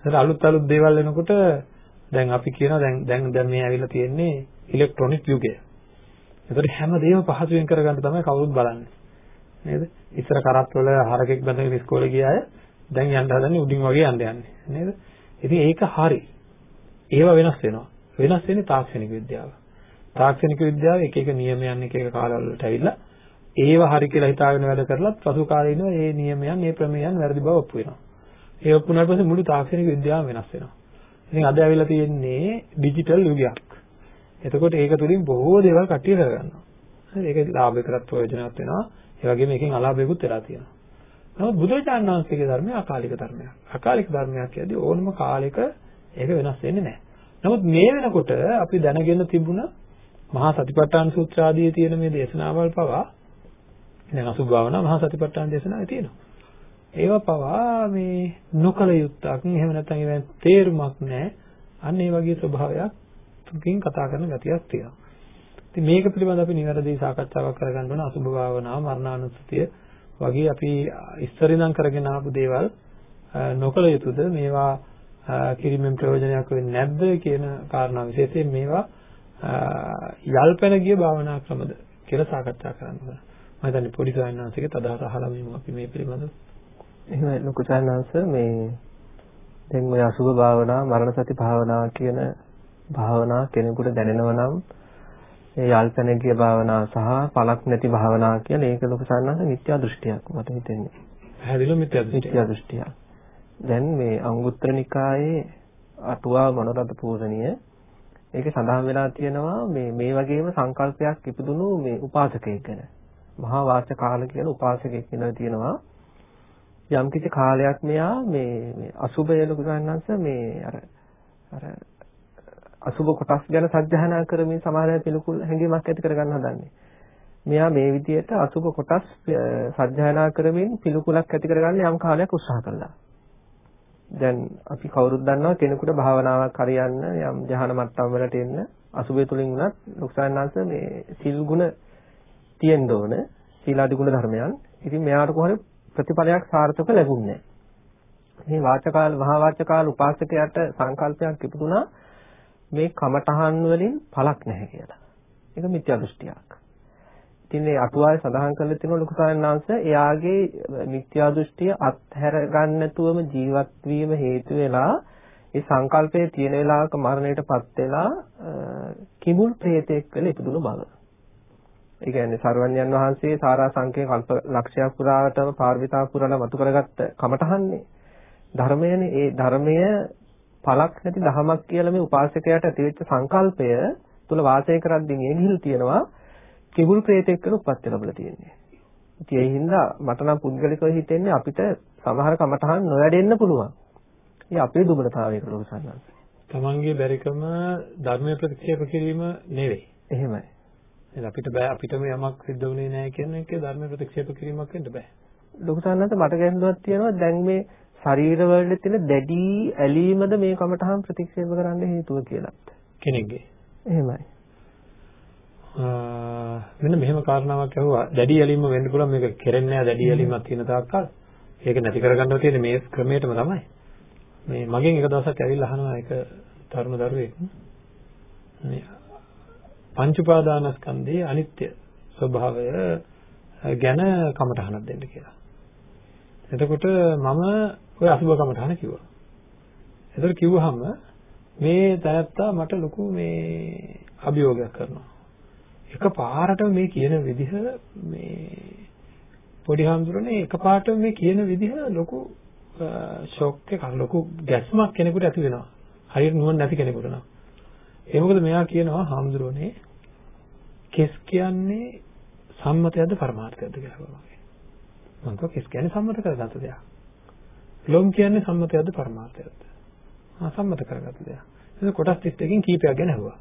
හරි. අලුත් අලුත් දේවල් එනකොට දැන් අපි කියනවා දැන් දැන් දැන් මේ ඇවිල්ලා තියෙන්නේ ඉලෙක්ට්‍රොනික යුගය. ඒතකොට හැම දෙයක්ම පහසුවෙන් කරගන්න තමයි කවුරුත් බලන්නේ. නේද? ඉස්සර කරත් වල හරකෙක් බඳගෙන ඉස්කෝලේ ගිය අය දැන් යන්න හදන්නේ උඩින් වගේ යන්න යන්නේ. නේද? ඉතින් ඒක හරි. ඒවා වෙනස් වෙනවා. වෙනස් වෙන්නේ තාක්ෂණික විද්‍යාව. තාක්ෂණික විද්‍යාව එක එක නියමයන් එක එක කාලවලට ඇවිල්ලා ඒව හරි කියලා හිතාගෙන වැඩ කරලත් පසු කාලේ ඉනවා මේ නියමයන් මේ ප්‍රමේයන් වැරදි බව ඔප්පු වෙනවා. ඒ ඔප්පු වුණාට පස්සේ මුළු තාක්ෂණික විද්‍යාවම වෙනස් වෙනවා. ඉතින් අද ඇවිල්ලා තියෙන්නේ ඩිජිටල් යුගයක්. එතකොට ඒක තුලින් බොහෝ දේවල් කටිය කරගන්නවා. හරි ඒක ලාභයකටත් ප්‍රයෝජනවත් වෙනවා. ඒ වගේම එකෙන් අලාභයකුත් වෙලා තියෙනවා. නමුත් බුදුරජාණන් වහන්සේගේ ධර්මය අකාලික ධර්මයක්. අකාලික ධර්මයක් කියද්දී ඕනම කාලයක ඒක වෙනස් වෙන්නේ නැහැ. නමුත් මේ වෙනකොට අපි දැනගෙන තිබුණ මහා සතිපට්ඨාන සූත්‍ර ආදී තියෙන මේ දේශනාවල් පවා දැන් අසුභ භාවනා මහා සතිපට්ඨාන දේශනාවේ තියෙනවා. ඒවා පවා මේ නොකල යුත්තක් එහෙම නැත්නම් ඒවෙන් තේරුමක් නැහැ. අන්න ඒ වගේ ස්වභාවයක් තුකින් කතා කරන ගතියක් තියෙනවා. ඉතින් මේක පිළිබඳව අපි නිවැරදි සාකච්ඡාවක් කරගන්න ඕන අසුභ භාවනාව මරණානුස්සතිය වගේ අපි ඉස්සර ඉඳන් කරගෙන ආපු දේවල් නොකල යුතුද මේවා කිරීමෙන් ප්‍රයෝජනයක් වෙන්නේ නැද්ද කියන කාරණා විශේෂයෙන් මේවා යල්පැන ගිය භාවනා ක්‍රමද කියලා සාකච්ඡා කරන්න ඕන. මම හිතන්නේ පොඩි සායනාංශිකේ අදහස අහලා මේව අපි මේ පිළිබඳව. එහෙමයි ලොකු සායනාංශ මේ දැන් ඔය අසුභ භාවනා මරණ සති භාවනා කියන භාවනා කෙනෙකුට දැනෙනවා නම් ඒ යල්පැන ගිය භාවනා සහ පළක් නැති භාවනා කියලා ඒක ලොකු සායනාංශ මිත්‍යා දෘෂ්ටියක් මට හිතෙන්නේ. පැහැදිලිව මිත්‍යා දෘෂ්ටියක්. මිත්‍යා දෘෂ්ටියක්. දැන් මේ අංගුත්තර නිකායේ අටුවා මනෝරත පූජනීය ඒකේ සඳහන් වෙලා තියෙනවා මේ මේ වගේම සංකල්පයක් ඉපදුණු මේ උපාසකයෙක් ගැන. මහා වාච කාල කියන උපාසකයෙක් වෙනවා තියෙනවා. යම් කිසි කාලයක් මෙයා මේ මේ අසුබය ලකුණන්ස මේ අර අර අසුබ කොටස් ගැන සත්‍යහනා කරමින් සමාජය පිළිකුල් හැඟීමක් ඇති කරගන්න හදන්නේ. මෙයා මේ විදිහට අසුබ කොටස් සත්‍යහනා කරමින් පිළිකුලක් ඇති කරගන්න යම් කාලයක් උත්සාහ කළා. දැන් අපි කවුරුත් දන්නවා කෙනෙකුට භාවනාවක් හරියන්න යම් ධ්‍යාන මට්ටම් වලට එන්න අසුබය තුලින් උනත් ලොක්සාන්නාංශ මේ සිල් ගුණ තියෙන්න ඕන සීලාදි ගුණ ධර්මයන්. ඉතින් මෙයාට කොහොමද ප්‍රතිඵලයක් සාර්ථක ලැබුණේ මේ වාචකාල මහා වාචකාල උපාසකයාට සංකල්පයක් ඉපදුනා මේ කමඨහන් වලින් පළක් නැහැ කියලා. ඒක මිත්‍යා දෘෂ්ටියක්. ඉතින් මේ අටුවාවේ සඳහන් කරලා තියෙන ලොකු සාරණාංශ එයාගේ මිත්‍යා දෘෂ්ටිය අත්හැර ගන්න නැතුවම ජීවත් වීම හේතු වෙලා ඒ සංකල්පයේ තියෙන වෙලාවක මරණයටපත් වෙලා කිඹුල් ප්‍රේතෙක් වෙලා ඉපදුණු බව. ඒ කියන්නේ සර්වඥයන් වහන්සේ සාරා සංකේ කල්ප ලක්ෂයක් පුරාටම පාර්විතා පුරලා වතු කරගත්ත කමටහන්නේ ධර්මයනේ ඒ ධර්මය පළක් නැති දහමක් කියලා මේ උපාසකයාට ඇතිවෙච්ච සංකල්පය තුල වාසය කරද්දී මේ ගිහිල් තියෙනවා කිඹුල් ප්‍රේතෙක් වෙන උපත් ලැබලා තියෙන්නේ. ඉතින් ඒ හින්දා මට නම් පුද්ගලිකව හිතෙන්නේ අපිට සමහර කමටහන් නොවැඩෙන්න පුළුවන්. ඒ අපේ දුබලතාවයකට ලොකු සන්නස්. තමන්ගේ බැරිකම ධර්මයේ ප්‍රතික්ෂේප කිරීම නෙවෙයි. එහෙමයි. එහෙනම් අපිට බෑ අපිටම යමක් සිද්ධ වුණේ නැහැ කියන එක ධර්මයේ ප්‍රතික්ෂේප කිරීමක් වෙන්න බෑ. ලොකු සන්නස් මට ගැටලුවක් තියෙනවා දැන් මේ ශරීරවල තියෙන දැඩි ඇලීමද මේ කමටහන් ප්‍රතික්ෂේප කරන්න හේතුව කියලා. කෙනෙක්ගේ. එහෙමයි. මෙන්න මෙහෙම කාරණාවක් ඇහුවා දැඩි ඇලීම වෙන්න පුළුවන් මේක කෙරෙන්නේ නැහැ දැඩි ඇලීමක් තියෙන තාක්කල් ඒක නැති කරගන්නවා තියෙන්නේ මේ ක්‍රමයටම තමයි මේ මගෙන් එක දවසක් ඇවිල්ලා අහනවා එක තරුණ දරුවෙක් මේ පංච උපාදානස්කන්ධයේ අනිත්‍ය ස්වභාවය ගැන කමටහනක් දෙන්න කියලා. එතකොට මම ওই අසුබ කමටහන කිව්වා. එතකොට කිව්වහම මේ තැනත්තා මට ලොකු මේ අභියෝගයක් කරනවා. එක පාරටම මේ කියන විදිහ මේ පොඩි හාමුදුරනේ එක පාරටම මේ කියන විදිහ ලොකු ෂොක් එකක් ලොකු ගැස්මක් කෙනෙකුට ඇති වෙනවා. හරියට නුවණ නැති කෙනෙකුට නම්. ඒ මොකද මෙයා කියනවා හාමුදුරනේ කෙස් කියන්නේ සම්මතයක්ද පරමාර්ථයක්ද කියලා බලනවා. මම කිව්වා කෙස් කියන්නේ සම්මත කරගත්ත දෙයක්. ලොම් කියන්නේ සම්මතයක්ද පරමාර්ථයක්ද? ආ සම්මත කරගත්ත දෙයක්. ඒක කොටස් 32කින් කීපයක් ගැන අහුවා.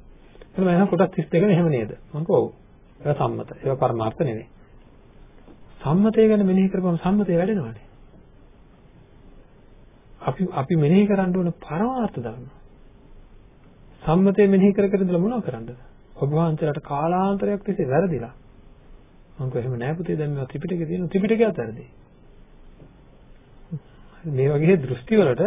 එහෙනම් මම කොටස් 32 එහෙම නේද? මම කිව්වා ඔව්. ඒක සම්මත. ඒක පරමාර්ථ නෙවෙයි. සම්මතය ගැන මෙනෙහි කරපුවම සම්මතය වැඩෙනවානේ. අපි අපි මෙනෙහි කරන්න ඕන පරමාර්ථ ධර්ම. සම්මතය මෙනෙහි කර කර ඉඳලා මොනව කරන්නද? ඔබ වහන්සේලාට කාලාන්තරයක් තිස්සේ වැරදිලා. මම කිව්වා එහෙම නෑ පුතේ දැන් මේවා ත්‍රිපිටකේ තියෙන ත්‍රිපිටකයත් වැරදි. මේ වගේ දෘෂ්ටි වලට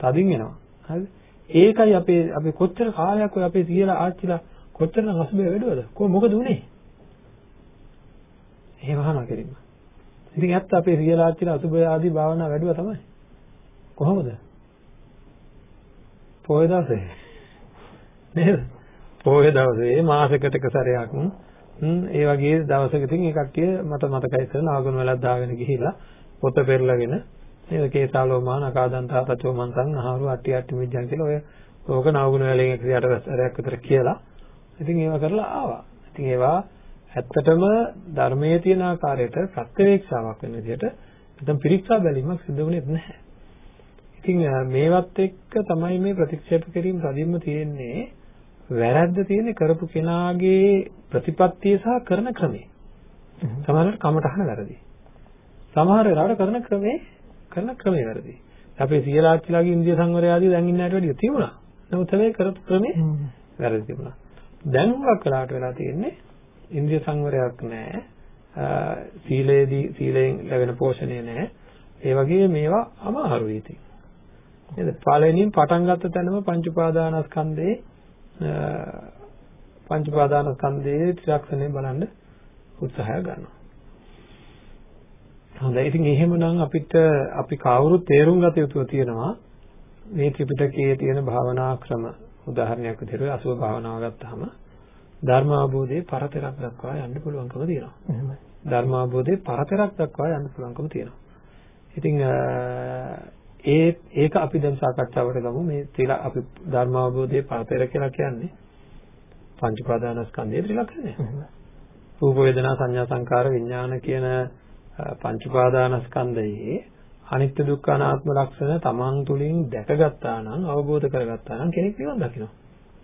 තදින් එනවා. හරිද? ඒකයි අපේ අපි කොච්චර කාලයක් ඔය අපේ සීලා ආච්චිලා කොච්චරනම් අසුබේ වැඩුවද? කො මොකද උනේ? එහෙම අහනවා කෙලින්ම. ඉතින් ඇත්ත අපේ සීලා ආච්චිලා අසුබේ ආදී භාවනා වැඩුවා තමයි. කොහොමද? පොය දවසේ. නේද? පොය දවසේ මාසෙකට එක සැරයක්. ඒ වගේ දවසක ඉතින් ඒ කට්ටිය මට මතකයි ඉස්සර නාගුණ වලක් දාගෙන ගිහිල්ලා පොත පෙරලගෙන. නේද? කේසාලෝමා නකාදන්තා තචෝ මන්තං නහරු අට්ටි අට්ටි මිජ්ජන් කියලා ඔය ඕක නාගුණ වලෙන් 108 සැරයක් විතර කියලා. ඉතින් ඒවා කරලා ආවා. ඉතින් ඒවා ඇත්තටම ධර්මයේ තියෙන ආකාරයට ප්‍රත්‍යවේක්ෂාවක් වෙන විදිහට නැත්නම් පිරික්සා බැලීමක් සිදු වෙන්නේ නැහැ. ඉතින් මේවත් එක්ක තමයි මේ ප්‍රතික්ෂේප කිරීම රදින්ම තියෙන්නේ. වැරද්ද තියෙන්නේ කරපු කෙනාගේ ප්‍රතිපත්තිය සහ කරන ක්‍රමේ. සමහරවිට කමටහන වැරදි. සමහර වෙලාවට කරන ක්‍රමේ කරන ක්‍රමේ වැරදි. අපේ සියලාච්චිලාගේ ඉන්දිය සංවරය ආදී දැන් ඉන්න අයට වැඩිය තිබුණා. නමුත් හැබැයි කරපු ක්‍රමේ වැරදි තිබුණා. දැන් හුඟක් වෙලාවට වෙලා තියෙන්නේ ඉන්ද්‍රිය සංවරයක් නැහැ. සීලේදී සීලයෙන් ලැබෙන පෝෂණය නැහැ. ඒ වගේ මේවා අමාරුයි ඉතින්. නේද? පළවෙනියෙන් පටන් ගත්ත තැනම පංච උපාදානස්කන්ධේ පංච උපාදානස්කන්ධයේ ත්‍රිලක්ෂණය බලන්න උත්සාහය ගන්නවා. හොඳයි. ඉතින් එහෙමනම් අපිට අපි කවුරුත් තේරුම් ගත යුතු තියෙනවා මේ ත්‍රිපිටකයේ තියෙන භාවනා ක්‍රම උදාහරණයක් විදිහට අසුභ භාවනාව ගත්තාම ධර්ම අවබෝධයේ පරතරක් දක්වා යන්න පුළුවන්කම තියෙනවා. එහෙමයි. ධර්ම අවබෝධයේ පරතරක් දක්වා යන්න පුළුවන්කම තියෙනවා. ඉතින් ඒ ඒක අපි දැන් සාකච්ඡාවට ගමු මේ ත්‍රිල අපි ධර්ම අවබෝධයේ පරතර කියලා කියන්නේ පංච ප්‍රාදානස්කන්ධයේ ත්‍රිලක්ෂණය. රූප වේදනා සංඥා සංකාර විඥාන කියන පංච උපාදානස්කන්ධයේ අනිත්‍ය දුක්ඛ අනාත්ම ලක්ෂණ තමන් තුළින් දැකගත්තා නම් අවබෝධ කරගත්තා නම් කෙනෙක් නිවන් දකිනවා.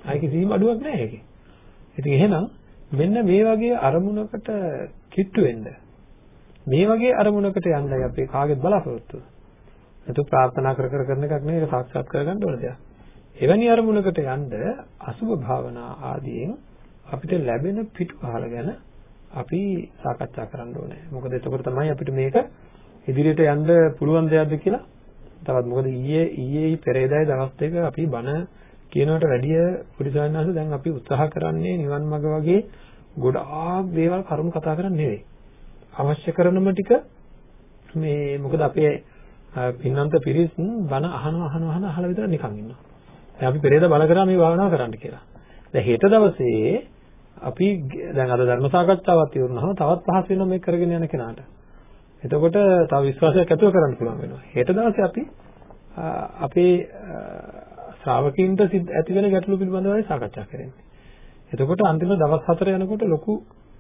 ආයි කිසිම අඩුවක් නැහැ ඒකේ. ඉතින් එහෙනම් මෙන්න මේ වගේ අරමුණකට කිට්ටු වෙන්න මේ වගේ අරමුණකට යන්නයි අපි කාගෙත් බලාපොරොත්තු. නැතු ප්‍රාර්ථනා කර කර කරන එකක් නෙවෙයි ඒක සාක්ෂාත් කරගන්න ඕන දෙයක්. එවැනි අරමුණකට යන්න අසුභ භාවනා ආදියෙන් අපිට ලැබෙන පිටුපහල ගැන අපි සාකච්ඡා කරන්න ඕනේ. මොකද එතකොට තමයි අපිට මේක ඉදිරියට යන්න පුළුවන් දෙයක්ද කියලා තවත් මොකද ඊයේ ඊයේ පෙරේදායි දවස් දෙක අපි බණ කියනකට වැඩිය පුරිසයන්වහන්සේ දැන් අපි උත්සාහ කරන්නේ නිවන් මඟ වගේ ගොඩාක් දේවල් කරුණු කතා කරන්නේ නෙවෙයි. අවශ්‍ය කරනම ටික මේ මොකද අපේ පින්නන්ත පිරිස් බණ අහනවා අහනවා අහන අහලා විතර නිකන් ඉන්නවා. දැන් අපි පෙරේද බල කරා මේ භාවනාව කරන්න කියලා. දැන් හෙට දවසේ අපි දැන් අද ධර්ම සාකච්ඡාවක් ඉවරනහම තවත් පහසු වෙනවා මේක කරගෙන යන කෙනාට. එතකොට තව විශ්වාසයක් ඇතුව කරන්න පුළුවන් වෙනවා. හෙට දවසේ අපි අපේ ශ්‍රාවකීන්ට ඇති වෙන ගැටලු පිළිබඳවයි සාකච්ඡා කරන්නේ. එතකොට අන්තිම දවස් හතර යනකොට ලොකු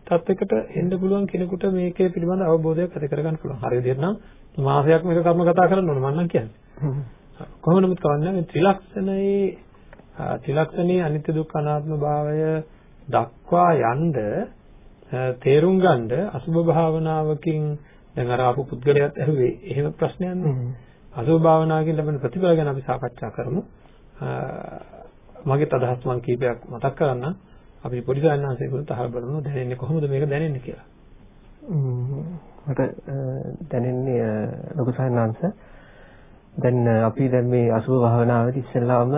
තත්යකට එන්න පුළුවන් කෙනෙකුට මේකේ පිළිබඳ අවබෝධයක් ඇති කරගන්න පුළුවන්. හරි විදිහට නම් මාසයක් මේක කර්ම කතා කරන්න ඕන මම නම් කියන්නේ. කොහොම නමුත් කවන්නේ මේ ත්‍රිලක්ෂණයේ ත්‍රිලක්ෂණයේ අනිත්‍ය දුක්ඛ අනාත්ම භාවය දක්වා යන්න තේරුම් ගන්න අසුභ භාවනාවකින් දැන් අර ආපු පුද්ගලයාත් ඇහුවේ එහෙම ප්‍රශ්නයක් නෙවෙයි. අසුභ භාවනාවකින් ලැබෙන ප්‍රතිඵල ගැන අපි සාකච්ඡා කරමු. මගේ අදහස් මම කීපයක් මතක් කරන්නම්. අපි පොඩි සායනාංශයකට අහලා බලමු දැනෙන්නේ කොහොමද මේක දැනෙන්නේ කියලා. මට දැනෙන්නේ ලොකු සායනාංශ දැන් අපි දැන් මේ අසුභ භාවනාවේදී ඉස්සෙල්ලාම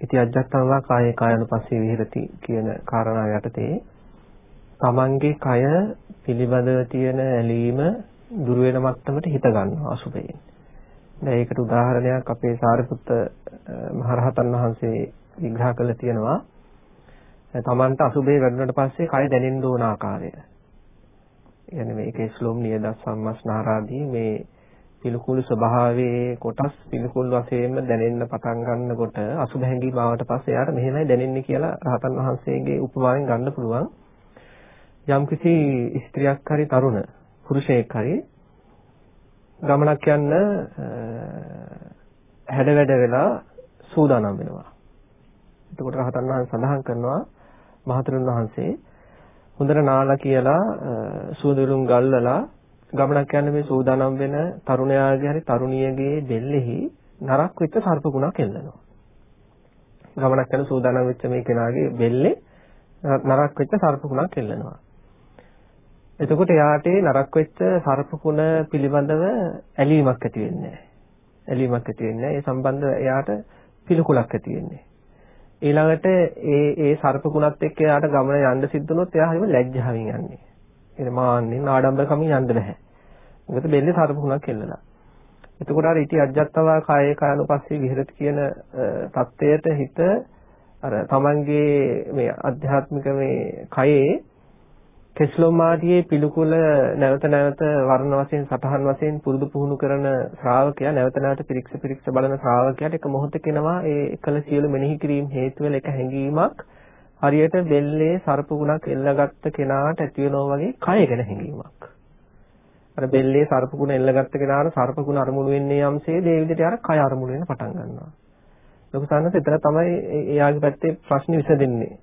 ඉති අජ්ජත්තං වා කායේ කායනුපස්සේ විහෙරති කියන කාරණාව යටතේ තමන්ගේ කය පිළිබඳව තියෙන ඇලීම දුර වෙන මට්ටමට හිත ගන්නවා අසුභයෙන්. දැන් ඒකට උදාහරණයක් අපේ සාරිපුත්ත මහරහතන් වහන්සේ විග්‍රහ කරලා තියෙනවා. තමන්ට අසුබේ වැඩුණාට පස්සේ කය දැනෙන්න ඕන ආකාරය. يعني මේකේ ස්ලෝම් නියද සම්මස්නාරාදී මේ පිළිකුල් ස්වභාවයේ කොටස් පිළිකුල් වශයෙන්ම දැනෙන්න පටන් ගන්නකොට අසුබ හැඟීම ආවට පස්සේ යාට මෙහෙමයි දැනෙන්නේ කියලා රහතන් වහන්සේගේ උපමාවෙන් ගන්න පුළුවන්. යම්කිසි ස්ත්‍රියක් හරි තරුණ පුරුෂයෙක් හරි ගමනක් යන්න හැඩ වැඩ වෙලා සූදානම් වෙනවා. එතකොට රහතන් වහන්සේ සඳහන් කරනවා මහතෙරුන් වහන්සේ හොඳට නාලා කියලා සුවඳුරුම් ගල්වලා ගමනක් යන්න මේ සූදානම් වෙන තරුණයාගේ හරි තරුණියගේ දෙල්ලෙහි නරක් වෙච්ච සර්පකුණක් එල්ලනවා. ගමනක් යන සූදානම් වෙච්ච මේ කෙනාගේ බෙල්ලේ නරක් වෙච්ච සර්පකුණක් එල්ලනවා. එතකොට එයාට නරක් වෙච්ච සර්පකුණ පිළිබඳව ඇලීමක් ඇති වෙන්නේ ඇලීමක් ඇති වෙන්නේ ඒ සම්බන්ධ එයාට පිළිකුලක් ඇති වෙන්නේ. ඊළඟට ඒ ඒ සර්පකුණත් එක්ක එයාට ගමන යන්න සිද්ධ වුණොත් එයා හරිම ලැජ්ජාවෙන් යන්නේ. එන මාන්නෙන් ආඩම්බරකමින් යන්න බෑ. මොකද බෙල්ලේ සර්පකුණක් එල්ලලා. එතකොට අර ඉති අජත්තවා කායේ කායනුපස්සී විහෙරති කියන தත්වයට හිත අර තමන්ගේ මේ අධ්‍යාත්මික මේ කයේ කෙස්ලොම් ආදියේ පිළිකුල නැවත නැවත වර්ණ වශයෙන් සතහන් වශයෙන් පුරුදු පුහුණු කරන ශ්‍රාවකයා නැවත නැවත පිරික්ස පිරික්ස බලන ශ්‍රාවකයාට එක මොහොතකිනවා ඒ එකල සියලු මෙනෙහි කිරීම හේතු වෙල එක හැඟීමක් හරියට බෙල්ලේ සර්ප ගුණක් එල්ලගත්ත කෙනාට ඇති වෙනවා වගේ කය ගැන හැඟීමක්. අර බෙල්ලේ සර්ප ගුණ එල්ලගත්ත කෙනාට සර්ප ගුණ අරමුණු වෙන්නේ යම්සේ ඒ විදිහට අර කය අරමුණු වෙන පටන් ගන්නවා. ලොකු සාන්නත් එතන තමයි එයාගේ පැත්තේ ප්‍රශ්න විසඳෙන්නේ.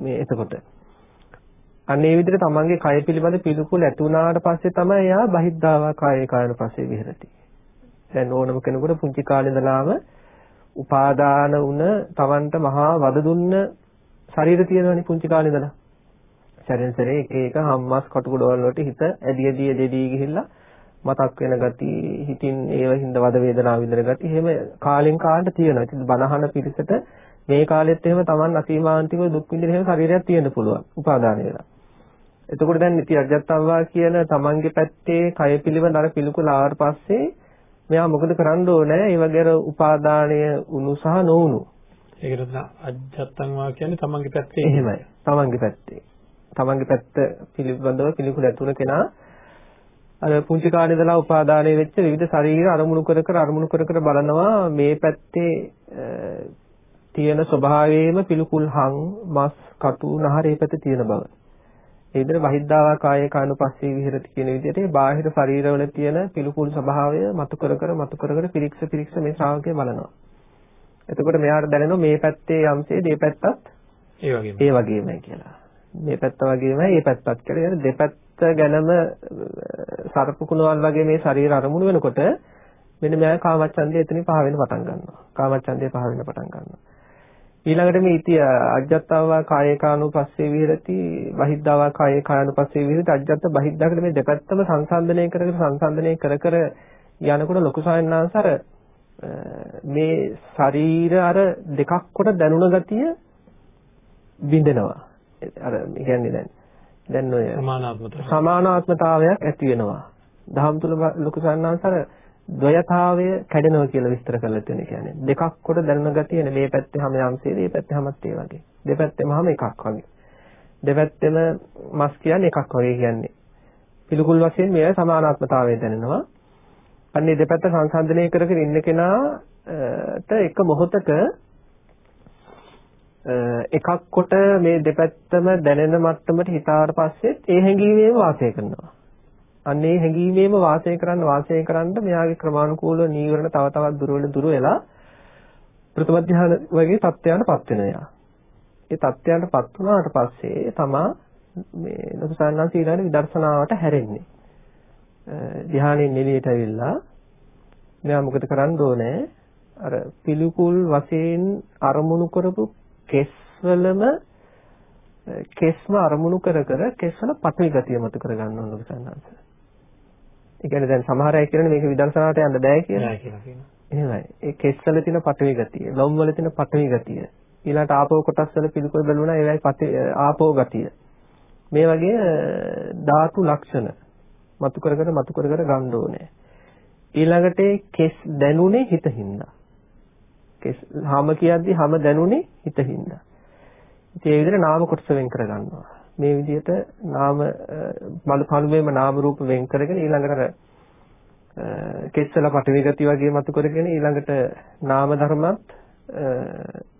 මේ එතකොට අන්න ඒ විදිහට තමන්ගේ කය පිළිබඳ පිළිකුල් ඇති වුණාට පස්සේ තමයි එයා බහිද්ධාවා කායේ කායන පස්සේ විහෙරති. දැන් ඕනම කෙනෙකුට පුංචි කාලේ ඉඳලාම උපාදාන වුණ තවන්ට මහා වද දුන්න ශරීර තියෙනවනේ පුංචි කාලේ ඉඳලා. සැරෙන් සැරේ එක එක හම්මස් කටුකොඩවල් වලට හිත ඇදි ඇදි ඇදි ගිහිල්ලා මතක් වෙන ගති හිතින් ඒව හින්දා වද වේදනාව විඳින ගති එහෙම කාලෙන් කාලට තියෙනවා. ඉතින් බනහන පිරිසට මේ කාලෙත් එහෙම Taman අසීමාන්තික දුක් විඳින එහෙම ශරීරයක් තියෙන්න පුළුවන්. උපාදාන වෙලා. එතකොට දැන් නිති අජත්තවවා කියන තමන්ගේ පැත්තේ කය පිළිබඳ අර පිළිකුල ආවට පස්සේ මෙයා මොකද කරන්න ඕනේ? ඒ වගේ අර උපාදානය උණු සහ නොඋණු. ඒකට අජත්තන්වා කියන්නේ තමන්ගේ පැත්තේ. එහෙමයි. තමන්ගේ පැත්තේ. තමන්ගේ පැත්ත පිළිබඳව පිළිකුල ඇතුණ කෙනා අර පුංචි කාලේ ඉඳලා උපාදානය වෙච්ච විවිධ ශරීර අරමුණු කර කර අරමුණු කර කර බලනවා මේ පැත්තේ තියෙන ස්වභාවයේම පිළිකුල් හං මස් කටු නහරේ පැත්තේ තියෙන බව. ඒ විදිහට බහිද්ධාවා කායේ කානුපස්සී විහෙරති කියන විදිහට මේ බාහිර ශරීරවල තියෙන පිළිකුල් ස්වභාවය මතු කර කර මතු කර කර පිරික්ස පිරික්ස මේ ශ්‍රාවකය බලනවා. එතකොට මෙයාට දැනෙනවා මේ පැත්තේ යම්සේ මේ පැත්තත් ඒ වගේම ඒ වගේමයි කියලා. මේ පැත්ත වගේමයි මේ පැත්තත් කියලා. يعني දෙපැත්ත ගැනම සර්පකුණවල් වගේ මේ ශරීර අරමුණු වෙනකොට මෙන්න මෙයා කාමච්ඡන්දය එතනින් පහ වෙන පටන් ගන්නවා. කාමච්ඡන්දය පහ වෙන පටන් ගන්නවා. ඊළඟට මේ ඉති අජ්ජත්තාවා කායේකානුපස්සේ විහෙරති බහිද්ධාවා කායේකානුපස්සේ විහෙරති අජ්ජත්ත බහිද්ධාකට මේ දෙපැත්තම සංසන්දනය කර කර සංසන්දනය කර කර යනකොට ලොකු සායනාංශ අර මේ ශරීර අර දෙකක් කොට දැනුණ ගතිය බින්දෙනවා අර කියන්නේ දැන් දැන් ඔය සමානාත්මතාවයක්. ඇති වෙනවා. දහම් තුල ලොකු සායනාංශ අර ද්වයතාවය කැඩෙනවා කියලා විස්තර කරලා තියෙන කියන්නේ. දෙකක් කොට දැනුණ ගතියනේ මේ පැත්තේ හැම යම්සේ මේ පැත්තේ හැමත් ඒ වගේ. දෙපැත්තෙම හැම එකක් වගේ. දෙපැත්තෙම මස් කියන්නේ එකක් වගේ කියන්නේ. පිළිකුල් වශයෙන් මේ සමානාත්මතාවය දැනෙනවා. අන්නේ දෙපැත්ත සංසන්දනය කර කර ඉන්න කෙනාට එක මොහොතක එකක් කොට මේ දෙපැත්තම දැනෙන මට්ටමට හිතාවට පස්සේ ඒ හැඟීමේම වාසය කරනවා. අන්නේ හැඟීමේම වාසය කරන්න වාසය කරන්න මෙයාගේ ක්‍රමානුකූලව නීවරණ තව තවත් දුර වෙන දුර වෙලා ප්‍රථම ධ්‍යාන වගේ තත්ත්වයන්ටපත් වෙනවා. ඒ තත්ත්වයන්ටපත් වුණාට පස්සේ තමා මේ ලොකුසාන්නාන් සීලාන විදර්ශනාවට හැරෙන්නේ. ධ්‍යානෙන් එළියට ඇවිල්ලා මෙයා මොකද කරන්න ඕනේ? අර පිළිකුල් වශයෙන් අරමුණු කරපු කෙස්වලම කෙස්ම අරමුණු කර කර කෙස්වල පටවි ගතිය මත කර ගන්න ඕන ලොකුසාන්නාන්ස. ඒ කියන්නේ දැන් සමහර අය කියනනේ මේක විදර්ශනාවට යන්න බෑ කියලා. බෑ කියලා කියනවා. එහෙමයි. ඒ කෙස්වල තියෙන පටවි ගතිය, ලොම් වල තියෙන පටවි ගතිය, ඊළඟට ආපෝ කොටස් වල පිළිකුල් බැලුණා ඒවයි පටි ආපෝ ගතිය. මේ වගේ ධාතු ලක්ෂණ මතු කර කර මතු කර කර ගන්න ඕනේ. ඊළඟට කෙස් දැනුනේ හිතින්ද. හැම කියද්දි හැම දැනුනේ හිතින්ද. ඒ විදිහට නාම කොටස වෙන් කර ගන්නවා. මේ විදිහට නාම බලු පණුවේම නාම රූප වෙන් කරගෙන ඊළඟට අර කෙස්සල පටිවිගති වගේ මතු කරගෙන ඊළඟට නාම ධර්මත්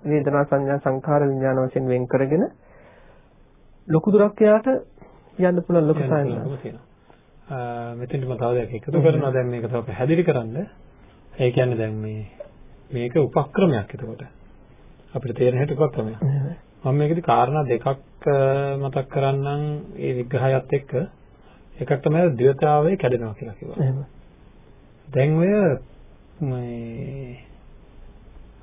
වේදනා සංඥා සංඛාර විඥාන වශයෙන් වෙන් කරගෙන ලොකු දුරක් යාට යන්න පුළුවන් ලොකු සායනයක්. මෙතෙන්ට මම තව දෙයක් එකතු කරනවා දැන් මේක තව පැහැදිලි කරන්න. ඒ කියන්නේ දැන් මේ මේක උපක්‍රමයක් එතකොට. අපිට තේරෙන හැටි උපක්‍රමයක්. මම මේකෙදි කාරණා දෙකක් මතක් කරන්නම් ඒ විග්‍රහයත් එක්ක. එකක් තමයි ද්විතාවය කැඩෙනවා කියලා කිව්වා. දැන් ඔය මේ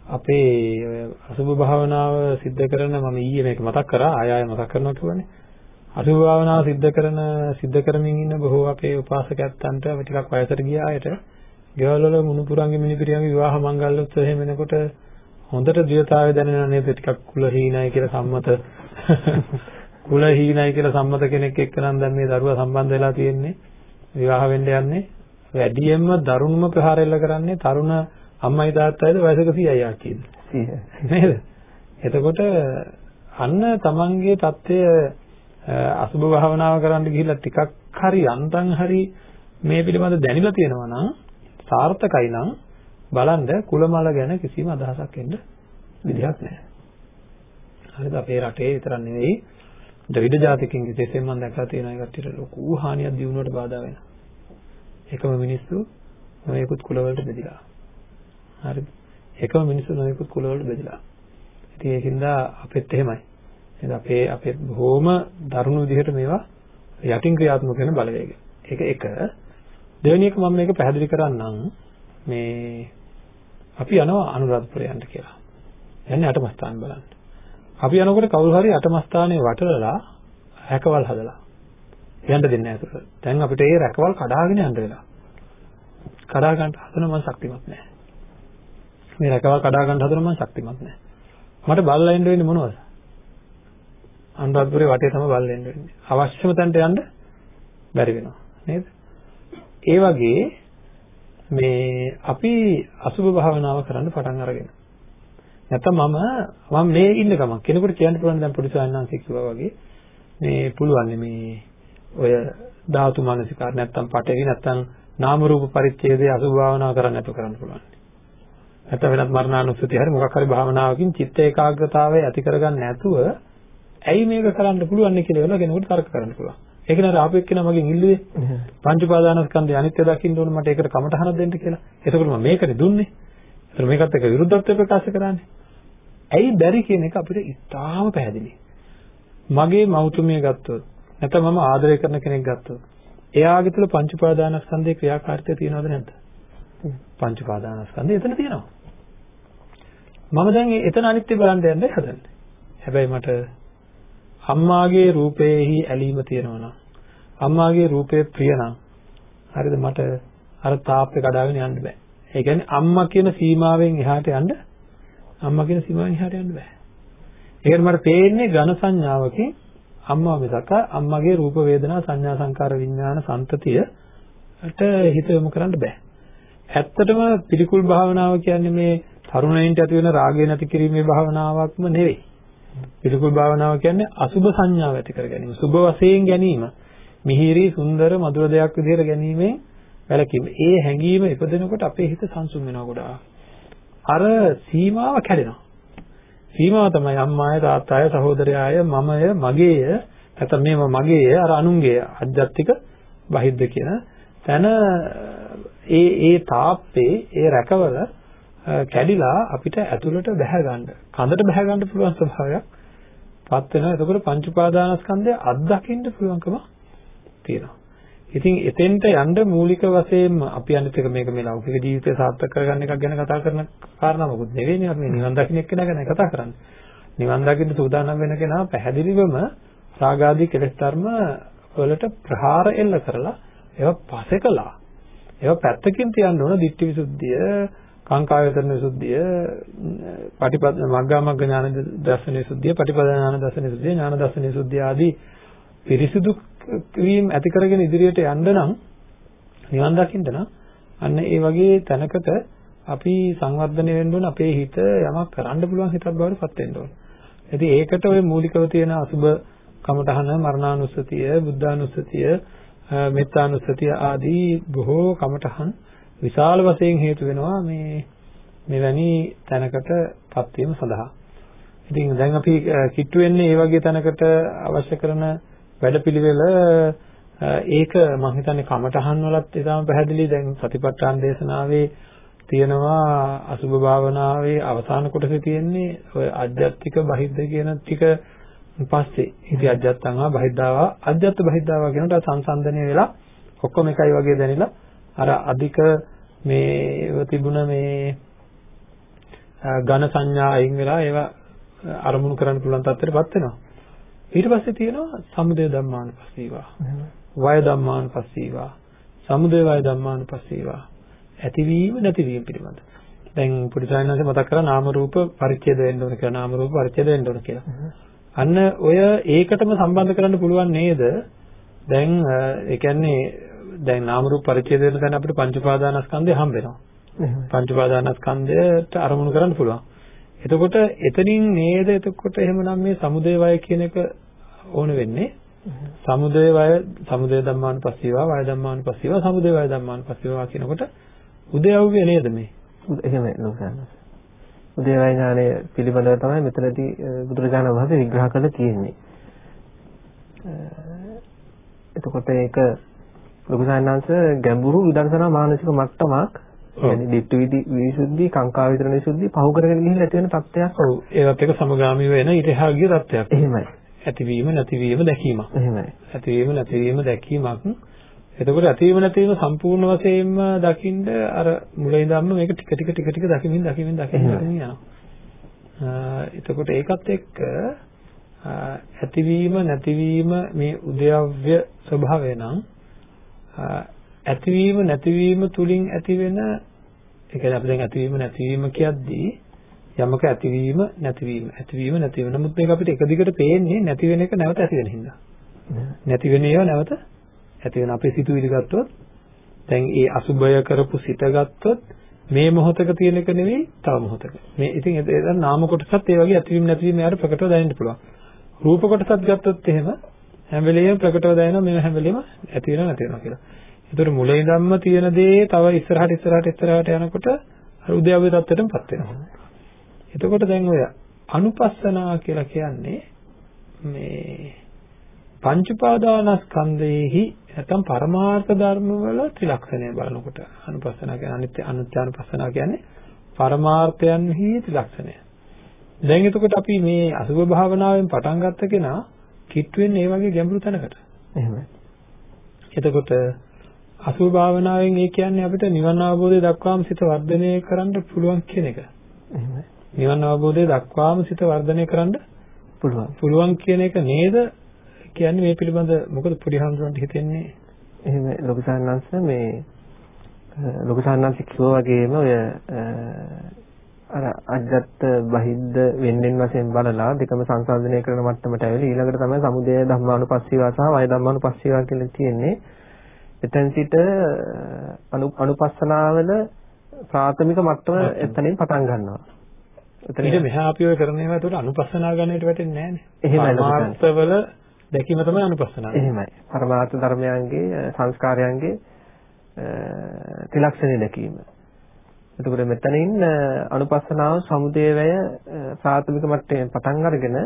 අපේ ඔය අසුභ භාවනාව સિદ્ધ කරන මම ඊයේ මේක මතක් කරා ආය ආය මතක් කරනවා කියවනේ. අසුභ භාවනාව સિદ્ધ කරන સિદ્ધ කරමින් ඉන්න බොහෝ අපේ උපාසකයන්ට ටිකක් වයසට ගිය අයට ගෙවල් වල මුණුපුරන්ගේ මිනිපිරියන්ගේ විවාහ මංගල්‍ය උත්සව එහෙම වෙනකොට හොඳට ද්විතාවය දැනෙන නේද ටිකක් කුලහීනයි කියලා සම්මත කුලහීනයි කියලා සම්මත කෙනෙක් එක්ක නම් දැන් මේ දරුවා සම්බන්ධ වෙලා තියෙන්නේ විවාහ වෙන්න යන්නේ. වැඩියෙන්ම දරුණුම ප්‍රහාර එල්ල කරන්නේ තරුණ අම්මයි තාත්තයිද වයසක 100යි ආච්චිද 100 නේද? එතකොට අන්න තමන්ගේ தත්ත්වය අසුභ භාවනාව කරන්න ගිහිල්ලා ටිකක් හරි අන්තම් හරි මේ පිළිබඳ දැනিলা තියෙනවා නම් සාර්ථකයි නම් බලන්න කුලමල ගැන කිසිම අදහසක් එන්න විදිහක් නැහැ. හරිද අපේ රටේ විතරක් නෙවෙයි ද්‍රවිඩ ජාතිකින් විශේෂයෙන් මම දැකලා තියෙන ඒ කට්ටියට ලොකු හානියක් දිනුවට බාධා වෙනවා. එකම මිනිස්සු නොයෙකුත් කුලවලට බෙදිලා. හරිද? එකම මිනිස්සු නොයෙකුත් කුලවලට බෙදිලා. ඉතින් ඒකින්ද අපෙත් එහෙමයි. නේද? අපේ අපේ බොහොම දරුණු විදිහට මේවා යටින් ක්‍රියාත්මක වෙන බලවේග. ඒක එක. දෙවෙනි එක මම මේක පැහැදිලි කරන්නම් මේ අපි යනවා අනුරාධපුරයට කියලා. යන්නේ අටමස්ථාන බලන්න. අපි යනකොට කවුරු හරි අටමස්ථානයේ වටලලා රැකවල් හදලා යන්න දෙන්නේ නැහැ ඒක. දැන් අපිට ඒ රැකවල් කඩාගෙන යන්න වෙලා. කඩා ගන්න හදන මම ශක්තිමත් නැහැ. මේ රැකවල් කඩා ගන්න හදන මම ශක්තිමත් නැහැ. මට බල්ලා එන්න වෙන්නේ මොනවද? අනුරාධපුරේ වටේ තමයි බල්ලා එන්න වෙන්නේ. අවශ්‍යම තැනට යන්න බැරි වෙනවා. නේද? ඒ වගේ මේ අපි අසුභ භාවනාව කරන්න පටන් අරගෙන නැත්තම් මම මම මේ ඉන්න ගමන් කෙනෙකුට කියන්න පුළුවන් දැන් පොඩි සායනාංශික කිව්වා වගේ මේ පුළුවන් මේ ඔය ධාතු මනසිකාර නැත්තම් පටවි නැත්තම් නාම රූප පරිච්ඡේදයේ අසුභ භාවනාව කරන්න නැතුව කරන්න පුළුවන්. නැත්නම් වෙනත් මරණානුස්සතිය හරි මොකක් හරි භාවනාවකින් චිත්ත ඒකාග්‍රතාවය ඇති කරගන්න නැතුව ඇයි මේක කරන්න පුළුවන් කියලා කෙනෙකුට තර්ක කරන්න පුළුවන්. ඒක නේද ආපු එක්කෙනා මගෙන් ඉල්ලුවේ. පංච උපාදානස්කන්ධය අනිත්‍ය දකින්න ඕන මට ඒකට කමටහනක් දෙන්න කියලා. එතකොට මම මේකනේ දුන්නේ. ඒතර මේකත් එක්ක විරුද්ධත්වය ප්‍රකාශ කරන්නේ. ඇයි බැරි කියන එක අපිට ඉතාම පැහැදිලි. මගේ මෞතුමිය ගත්තොත් නැත්නම් මම ආදරය කරන කෙනෙක් ගත්තොත් එයාගේ තුල පංච උපාදානස්කන්ධයේ ක්‍රියාකාරීත්වය තියෙනවද නැද්ද? පංච උපාදානස්කන්ධය එතන තියෙනවා. මම දැන් එතන අනිත්‍ය බලන්න යන්නේ හදන්නේ. හැබැයි මට අම්මාගේ රූපේහි ඇලීම තියෙනවා නම් අම්මාගේ රූපේ ප්‍රිය නම් හරිද මට අර තාප්පේ කඩාගෙන යන්න බෑ. ඒ කියන්නේ අම්මා කියන සීමාවෙන් එහාට යන්න අම්මා කියන සීමාවෙන් එහාට යන්න බෑ. ඒකට මට පේන්නේ ඝන සංඥාවකින් අම්මා මිසක අම්මගේ රූප වේදනා සංඥා සංකාර විඥාන සම්තතියට හිත යොමු කරන්න බෑ. ඇත්තටම පිළිකුල් භාවනාව කියන්නේ මේ තරුණයින්ට ඇති වෙන රාගය නැති කිරීමේ භාවනාවක්ම නෙවෙයි. පිළිකුල් භාවනාව කියන්නේ අසුභ සංඥාව ඇති කර ගැනීම. සුභ වශයෙන් ගැනීම. මිහිරි සුන්දර මధుර දෙයක් විදිහට ගැනීමෙන් වැළකීම. ඒ හැඟීම ඉපදෙනකොට අපේ හිත සංසුන් වෙනවා ගොඩාක්. අර සීමාව කැඩෙනවා. සීමාව තමයි අම්මාය තාත්තාය සහෝදරයාය මමය මගේය නැත්නම් මේව මගේය අර අනුන්ගේ අධ්‍යාත්මික බහිද්ද කියන තැන ඒ ඒ තාප්පේ ඒ රැකවල කැඩිලා අපිට ඇතුළට බැහැ ගන්න කඳට බැහැ ගන්න පුළුවන් ස්වභාවයක් පත් වෙනවා. එතකොට පංච උපාදානස්කන්ධය අත්දකින්න පුළුවන්කම තියෙනවා. ඉතින් එතෙන්ට යන්න මූලික වශයෙන්ම අපි අනිත් එක මේක මේ ලෞකික ජීවිතය සාර්ථක කරගන්න එකක් ගැන කතා කරන කාරණා මොකුත් නෙවෙයිනේ අපි නිවන් දකින්න එක්කෙනා ගැන කතා කරන්නේ. නිවන් දකින්න සූදානම් වෙන කෙනා පැහැදිලිවම රාගාදී කෙලෙස් ධර්ම වලට ප්‍රහාර එල්ල කරලා ඒවා පසෙකලා ඒවා පැත්තකින් තියන්න ඕන ditthi visuddhiya කාංකායතන විසුද්ධිය පටිපද මග්ගා මග්ග ඥාන දර්ශන විසුද්ධිය පටිපද ඥාන දර්ශන විසුද්ධිය ඥාන දර්ශන විසුද්ධිය ආදී පිරිසිදු වීම ඇති කරගෙන ඉදිරියට යන්න නම් නිවන් දකින්න නම් අන්න ඒ වගේ තැනකට අපි සංවර්ධනය වෙන්න ඕන අපේ හිත යමක් කරන්න පුළුවන් හිතක් බවට පත් වෙන්න ඕන. ඉතින් ඒකට ওই මූලිකව තියෙන අසුබ කමඨහන මරණානුස්සතිය, බුද්ධානුස්සතිය, මෙත්තානුස්සතිය ආදී බොහෝ කමඨහන් විශාල වශයෙන් හේතු වෙනවා මේ මෙවැනි තැනකටපත් වීම සඳහා. ඉතින් දැන් අපි කිට්ටු වෙන්නේ මේ වගේ තැනකට අවශ්‍ය කරන වැඩපිළිවෙල ඒක මම හිතන්නේ කමඨහන් වලත් ඉතාම පැහැදිලි. දැන් සතිපට්ඨාන දේශනාවේ තියෙනවා අසුභ භාවනාවේ අවසාන කොටසේ තියෙන්නේ ඔය අධ්‍යාත්මික බහිද්ද කියන ටික පස්සේ. ඉති අධ්‍යාත්තංවා බහිද්දාවා. අධ්‍යාත්ත බහිද්දාවා කියනට සංසන්දනය වෙලා ඔක්කොම එකයි වගේ දැනෙලා අර අධික මේ තිබුණ මේ ඝන සංඥා අයින් වෙලා ඒවා අරමුණු කරන්න පුළුවන් තත්ත්වයටපත් වෙනවා. ඊට පස්සේ තියෙනවා සමුදය ධම්මානුපස්සීවා වය ධම්මානුපස්සීවා සමුදය වය ධම්මානුපස්සීවා ඇතිවීම නැතිවීම පිළිබඳ. දැන් පොඩි සායනanse මතක් කරා නාම රූප පරිච්ඡේද වෙන්න ඕන කියලා නාම රූප පරිච්ඡේද වෙන්න ඕන කියලා. අන්න ඔය ඒකටම සම්බන්ධ කරන්න පුළුවන් නේද? දැන් ඒ කියන්නේ දැන් නාම රූප පරිච්ඡේද වෙන තැන අපිට පංච උපාදානස්කන්ධය හම්බ වෙනවා. පංච උපාදානස්කන්ධයට අරමුණු කරන්න පුළුවන්. එතකොට එතනින් නේද එතකොට එහෙමනම් මේ සමුදය වය කියන එක ඕන වෙන්නේ සමුදය වය සමුදය ධම්මානුපස්සීවා වය ධම්මානුපස්සීවා සමුදය වය ධම්මානුපස්සීවා කියනකොට උදයව්‍ය නේද මේ? එහෙමයි ලෝකයන්. උදේවයි ඥානය පිළිබඳව තමයි මෙතනදී බුදුරජාණන් වහන්සේ විග්‍රහ කරලා තියෙන්නේ. එතකොට ඒක ලොකු සායනංශ ගැඹුරු විදර්ශනා මානසික මට්ටමක් يعني ditthi vidi විසුද්ධි කාංකා විතරණ විසුද්ධි පහු කරගෙන ගිහින් ඇති වෙන තත්ත්වයක්. ඔව් ඒවත් එක සමගාමීව එන ඊට එහා ගිය තත්ත්වයක්. එහෙමයි. ඇතිවීම නැතිවීම දැකීමක්. එහෙමයි. ඇතිවීම නැතිවීම දැකීමක් එතකොට ඇතිවීම නැතිවීම සම්පූර්ණ වශයෙන්ම දකින්න අර මුලින් ඉඳන්ම මේක ටික ටික ටික ටික දකිමින් දකිමින් දකිමින් යනවා. එතකොට ඒකත් එක්ක ඇතිවීම නැතිවීම මේ උද්‍යව්‍ය ස්වභාවය නම් ඇතිවීම නැතිවීම තුලින් ඇතිවෙන ඒ කියන්නේ අපි දැන් ඇතිවීම නැතිවීම කියද්දී යමක ඇතිවීම නැතිවීම ඇතිවීම නැතිවීම නමුත් මේක අපිට එක දිගට පේන්නේ නැති වෙන එක නැවත ඇති වෙන හින්දා නැති වෙන ඒවා නැවත ඇති වෙන අපේ සිතුවිලි ගත්තොත් දැන් ඒ අසුබය කරපු සිත ගත්තොත් මේ මොහොතක තියෙන එක නෙවෙයි තව මොහොතක. මේ ඉතින් ඒ නාම කොටසත් ඒ වගේ ඇතිවීම නැතිවීම යාර ප්‍රකටව දැනෙන්න පුළුවන්. රූප කොටසත් ගත්තොත් එහෙම හැම වෙලෙම ප්‍රකටව දැනෙනවා මේ හැම වෙලෙම ඇති වෙනවා නැති වෙනවා කියලා. ඒතර මුලින් ඉඳන්ම තියෙන දේ තව ඉස්සරහට ඉස්සරහට ඉස්සරහට යනකොට අර උද්‍යව්‍ය තත්ත්වයටමපත් වෙනවා. එතකොට දැන් ඔය අනුපස්සනා කියලා කියන්නේ මේ පංච උපාදානස්කන්ධයේහි නැත්නම් පරමාර්ථ ධර්ම වල ත්‍රිලක්ෂණය බලනකොට අනුපස්සනා කියන්නේ අනිත්‍ය අනිත්‍ය අනුපස්සනා කියන්නේ පරමාර්ථයන්හි ත්‍රිලක්ෂණය. දැන් එතකොට අපි මේ අසුභ භාවනාවෙන් පටන් ගත්ත කෙනා කිට් වෙන්නේ ඒ වගේ ගැඹුරු තැනකට. එහෙමයි. එතකොට අසුභ භාවනාවෙන් ඒ කියන්නේ අපිට නිවන අවබෝධය දක්වාම සිත වර්ධනය කරන්න පුළුවන් කියන එක. එහෙමයි. නිවන අවබෝධය දක්වාම සිත වර්ධනය කරන්න පුළුවන්. පුළුවන් කියන එක නේද කියන්නේ මේ පිළිබඳ මොකද හඳුනන්න හිතෙන්නේ? එහෙම ලොකු සාන්නංශ මේ ලොකු සාන්නංශ කිව්වා වගේම ඔය අර අජත්ත බහිද්ද වෙන්නෙන් වශයෙන් බලලා දෙකම සංසන්දනය කරන මට්ටමට ඇවිල්ලා ඊළඟට තමයි සමුදය ධම්මානුපස්සීවා සහ වය ධම්මානුපස්සීවා කියලා තියෙන්නේ. එතෙන් සිට අනුපස්සනාවල ප්‍රාථමික මට්ටම එතනින් පටන් ගන්නවා. ඊට මෙහා අපි ඔය කරන ඒවා ඒකට අනුපස්සනා ගන්නට වැටෙන්නේ නැහැ නේ. දැකීම තමයි අනුපස්සනාව. එහෙමයි. පරමාර්ථ ධර්මයන්ගේ සංස්කාරයන්ගේ ත්‍රිලක්ෂණය දැකීම. එතකොට මෙතනින් අනුපස්සනාව සමුදේ වැය සාත්‍වික මට්ටමේ පටන් අරගෙන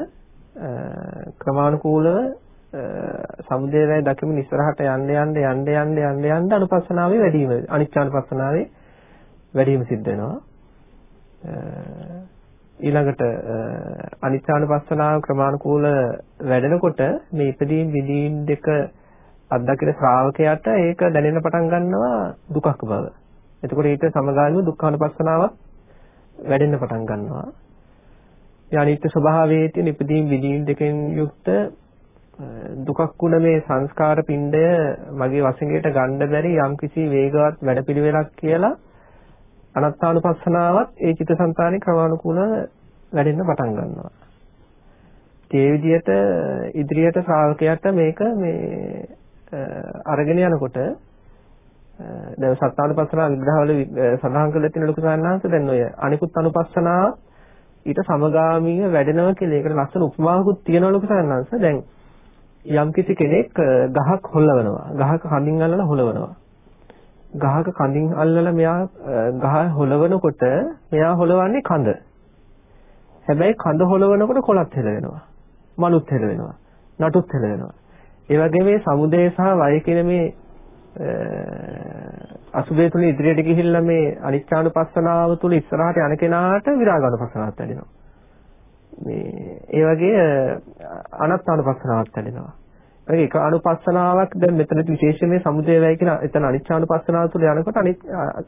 ක්‍රමානුකූලව සමුදේ වැය දකිමින් ඉස්සරහට යන්න යන්න යන්න යන්න යන්න යන්න අනුපස්සනාවේ වැඩිම අනිච්චානුපස්සනාවේ වැඩිම සිද්ධ වෙනවා. ඊළඟට අනිත්‍යානුපස්සනාව ක්‍රමානුකූල වැඩෙනකොට මේ ඉදීන් විදීන් දෙක අත්දකින ශ්‍රාවකයාට ඒක දැනෙන්න පටන් ගන්නවා දුකක් බව. එතකොට ඊට සමගාමීව දුක්ඛානුපස්සනාවක් වැඩෙන්න පටන් ගන්නවා. ඒ අනිත්‍ය ස්වභාවයේ තියෙන ඉදීන් විදීන් දෙකෙන් යුක්ත දුකක් වුණ මේ සංස්කාර පිණ්ඩය මගේ වශයෙන්ට ගන්න බැරි යම්කිසි වේගවත් වැඩපිළිවෙලක් කියලා අනත්තානුපස්සනාවත් ඒ චිත්තසංතානේ ක්‍රමානුකූලව වැඩෙන්න පටන් ගන්නවා. ඒ විදිහට ඉදිරියට ශ්‍රාවකයාට මේක මේ අරගෙන යනකොට දැන් සත්‍යානුපස්සනා විග්‍රහවල සඳහන් කරලා තියෙන ලොකු සාන්නාංශ දැන් ඔය අනිකුත් අනුපස්සනා ඊට සමගාමීව වැඩෙනවා කියලා ඒකට ලස්සන උපමාවකුත් තියෙනවා ලොකු සාන්නාංශ දැන් යම්කිසි කෙනෙක් ගහක් හොල්ලවනවා. ගහක කඳින් අල්ලලා හොලවනවා ගහක කඳින් අල්ලලා මෙයා ගහ හොලවනකොට මෙයා හොලවන්නේ කඳ. හැබැයි කඳ හොලවනකොට කොළත් හෙලවෙනවා. මලුත් හෙලවෙනවා. නටුත් හෙලවෙනවා. ඒ වගේ මේ සමුදය සහ වය කියන මේ අසුබේ තුල ඉදිරියට ගිහිල්ලා මේ අනිච්චානුපස්සනාව තුල ඉස්සරහට යන කෙනාට විරාගානුපස්සනාවක් වැඩෙනවා. මේ ඒ වගේ අනත්තානුපස්සනාවක් වැඩෙනවා. ඒ එක අනුපස්සනාවක් දැන් මෙතන විශේෂයෙන් මේ සමුදය වයි කියන එතන අනිච්චානුපස්සනාව තුල යනකොට අනිත්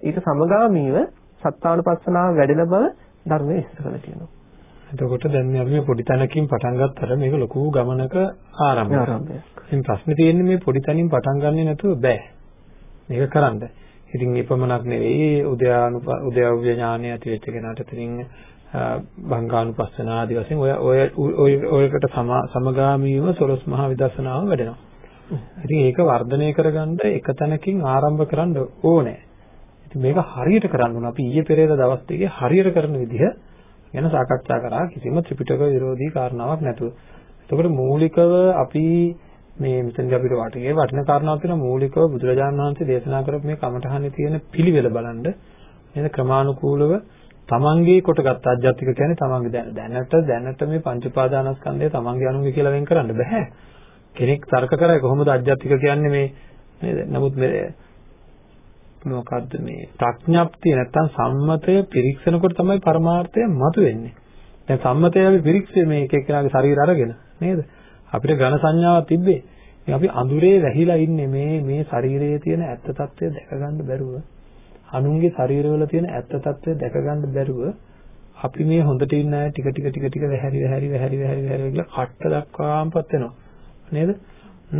ඊට සමගාමීව සත්තානුපස්සනාව වැඩෙන බව ධර්මයේ විස්තර කරලා තියෙනවා. එතකොට දැන් අපි මේ පොඩි තැනකින් පටන් ගත්තට මේක ලොකු ගමනක ආරම්භයක්. ඉතින් ප්‍රශ්නේ තියෙන්නේ මේ පොඩි තැනින් පටන් ගන්නේ නැතුව බෑ. මේක කරන්න. ඉතින් එපමණක් නෙවෙයි උද්‍යානුප උද්‍යාව්‍ය ඥානය ඇති වෙච්ච කෙනාට ඉතින් භංගානුපස්සන ආදී වශයෙන් ඔය ඔය ඔයකට සමගාමීව සොළොස් මහා විදර්ශනාව වැඩෙනවා. ඉතින් ඒක වර්ධනය කරගන්න එක තැනකින් ආරම්භ කරන්න ඕනේ. ඉතින් මේක හරියට කරන්න ඕන. අපි ඊයේ පෙරේද දවස් දෙකේ හරියට කරන විදිහ ගැන සාකච්ඡා කරා කිසිම ත්‍රිපිටක විරෝධී කාරණාවක් නැතුව. එතකොට මූලිකව අපි මේ මෙතනදී අපිට වටේ වටින කාරණාවක් තියෙන මූලිකව බුදුරජාණන් වහන්සේ දේශනා කරපු මේ කමඨහනේ තියෙන පිළිවෙල බලන්න නේද ක්‍රමානුකූලව තමන්ගේ කොටගත් අධ්‍යාත්මික කියන්නේ තමන්ගේ දැන දැනට දැනට මේ පංච උපාදානස්කන්ධය තමන්ගේ අනුන්ගේ කියලා වෙන් කරන්න බෑ. කෙනෙක් තර්ක කරයි කොහොමද අධ්‍යාත්මික කියන්නේ මේ නේද? නමුත් මේ මොකද්ද මේ ප්‍රඥප්තිය නැත්තම් සම්මතය පිරික්සනකොට තමයි පරමාර්ථය මතුවෙන්නේ. දැන් සම්මතය අපි පිරික්සේ මේ එක එක්කෙනාගේ ශරීර අරගෙන නේද? අපිට ඝන සංඥාවක් තිබ්බේ. මේ අපි අඳුරේ වැහිලා ඉන්නේ මේ මේ ශරීරයේ තියෙන ඇත්ත తත්වය දැක ගන්න බැරුව. අනුන්ගේ ශරීරවල තියෙන ඇත්ත తත්වය දැක ගන්න බැරුව අපි මේ හොඳට ඉන්න අය ටික ටික ටික ටික වැහැරි වැහැරි වැහැරි වැහැරි වැහැරි කියලා කට්ට දක්වාමපත් වෙනවා. නේද?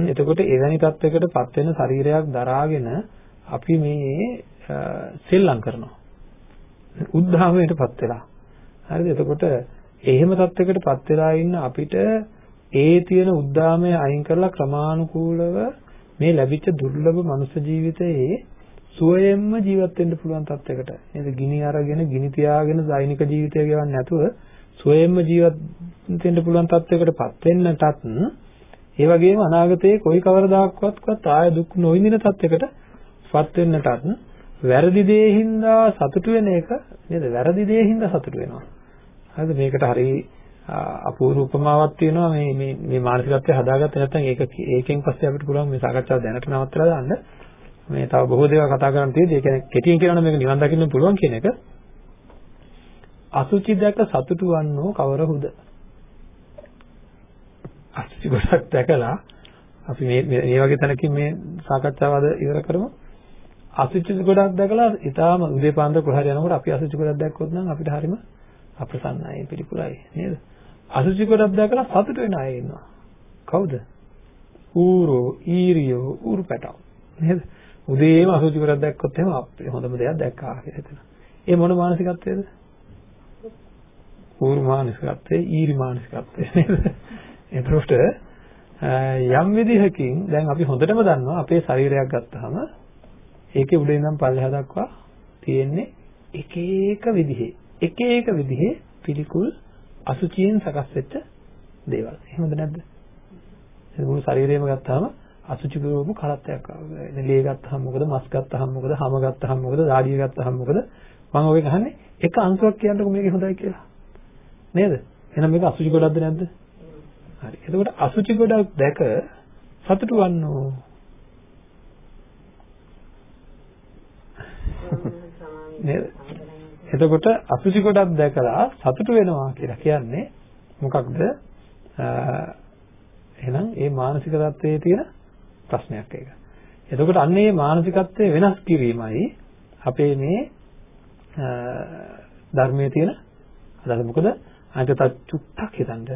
එතකොට එවැනි තත්වයකටපත් වෙන ශරීරයක් දරාගෙන අපි මේ සෙල්ලම් කරනවා. උද්ධාමයටපත් වෙලා. හරිද? එතකොට එහෙම තත්වයකටපත් වෙලා ඉන්න අපිට ඒ තියෙන උද්දාමය අයින් කරලා ක්‍රමානුකූලව මේ ලැබිච්ච දුර්ලභ මනුෂ්‍ය ජීවිතයේ සුවයෙන්ම ජීවත් වෙන්න පුළුවන් තත්යකට. නේද? ගිනි අරගෙන ගිනි තියාගෙන දෛනික ජීවිතය ගෙවන්නේ නැතුව සුවයෙන්ම ජීවත් වෙන්න පුළුවන් තත්යකටපත් වෙන්නටත් ඒ වගේම අනාගතයේ කොයි කවරදාකවත්වත් ආය දුක් නොවිඳින තත්යකටපත් වෙන්නටත් වැරදි දේ හින්දා සතුටු වෙන එක නේද? වැරදි දේ හින්දා සතුටු වෙනවා. හරිද? මේකට හරිය අපූර්ව උපමාවක් තියෙනවා. මේ මේ මේ මානසිකත්වය හදාගත්තේ නැත්නම් ඒක ඒකෙන් පස්සේ අපිට පුළුවන් මේ සාකච්ඡාව දැනට නවත්තලා දාන්න. මේ තව බොහෝ දේවල් කතා කරන්න තියෙදි ඒ කියන්නේ කෙටියෙන් කියනවා නම් මේක නිවන් දකින්න පුළුවන් කියන එක අසුචි දැක සතුටු වන්නෝ කවරහුද අසුචි ගොඩක් දැකලා අපි මේ මේ වගේ තැනකින් මේ සාකච්ඡාව අද ඉවර කරමු අසුචි ගොඩක් දැකලා ඊටාම උදේ පාන්දර කොහරි යනකොට අපි අසුචි ගොඩක් දැක්කොත් නම් අපිට හරිම අප්‍රසන්නයි පිළිකුලයි නේද අසුචි කොටක් දැකලා සතුට වෙන අය ඉන්නවා. කවුද? ඌරෝ, ඊරියෝ, ඌරු පැටව. නේද? උදේම අසුචි කොටක් දැක්කොත් එහෙම අපේ හොඳම දෙයක් දැක්කා කියලා හිතෙනවා. ඒ මොන මානසිකත්වයේද? ඌරු මානසිකත්වයේ ඊරි මානසිකත්වයේ නේද? එතකොට යම් විදිහකින් දැන් අපි හොඳටම දන්නවා අපේ ශරීරයක් ගත්තාම ඒකේ උඩ ඉඳන් පල්ලෙහා දක්වා තියෙන්නේ එක එක විදිහේ එක එක විදිහේ පිළිකුල් අසුචියෙන් සකස් වෙච්ච දේවල්. එහෙමද නැද්ද? ඒ මුළු ශරීරයම ගත්තාම අසුචි කරපු කරත්තයක් ආවා. ලේ ගත්තාම මොකද? මස් ගත්තාම මොකද? හම ගත්තාම මොකද? දාඩිය ගත්තාම මොකද? මම ඔය ගහන්නේ එක අංශුවක් කියන්නකො මේකේ හොඳයි කියලා. නේද? එහෙනම් මේක අසුචි ගොඩක්ද නැද්ද? හරි. එතකොට අසුචි ගොඩක් දැක සතුටු වන්නෝ. නේද? එතකොට අසුචි ගොඩක් දැකලා සතුටු වෙනවා කියලා කියන්නේ මොකක්ද? එහෙනම් ඒ මානසික தත්වයේ තියෙන ප්‍රශ්නයක් ඒක. එතකොට අන්න ඒ මානසිකත්වය වෙනස් කිරීමයි අපේ මේ ධර්මයේ තියෙන අදහස. මොකද අනිත් චුට්ටක් හිතන්න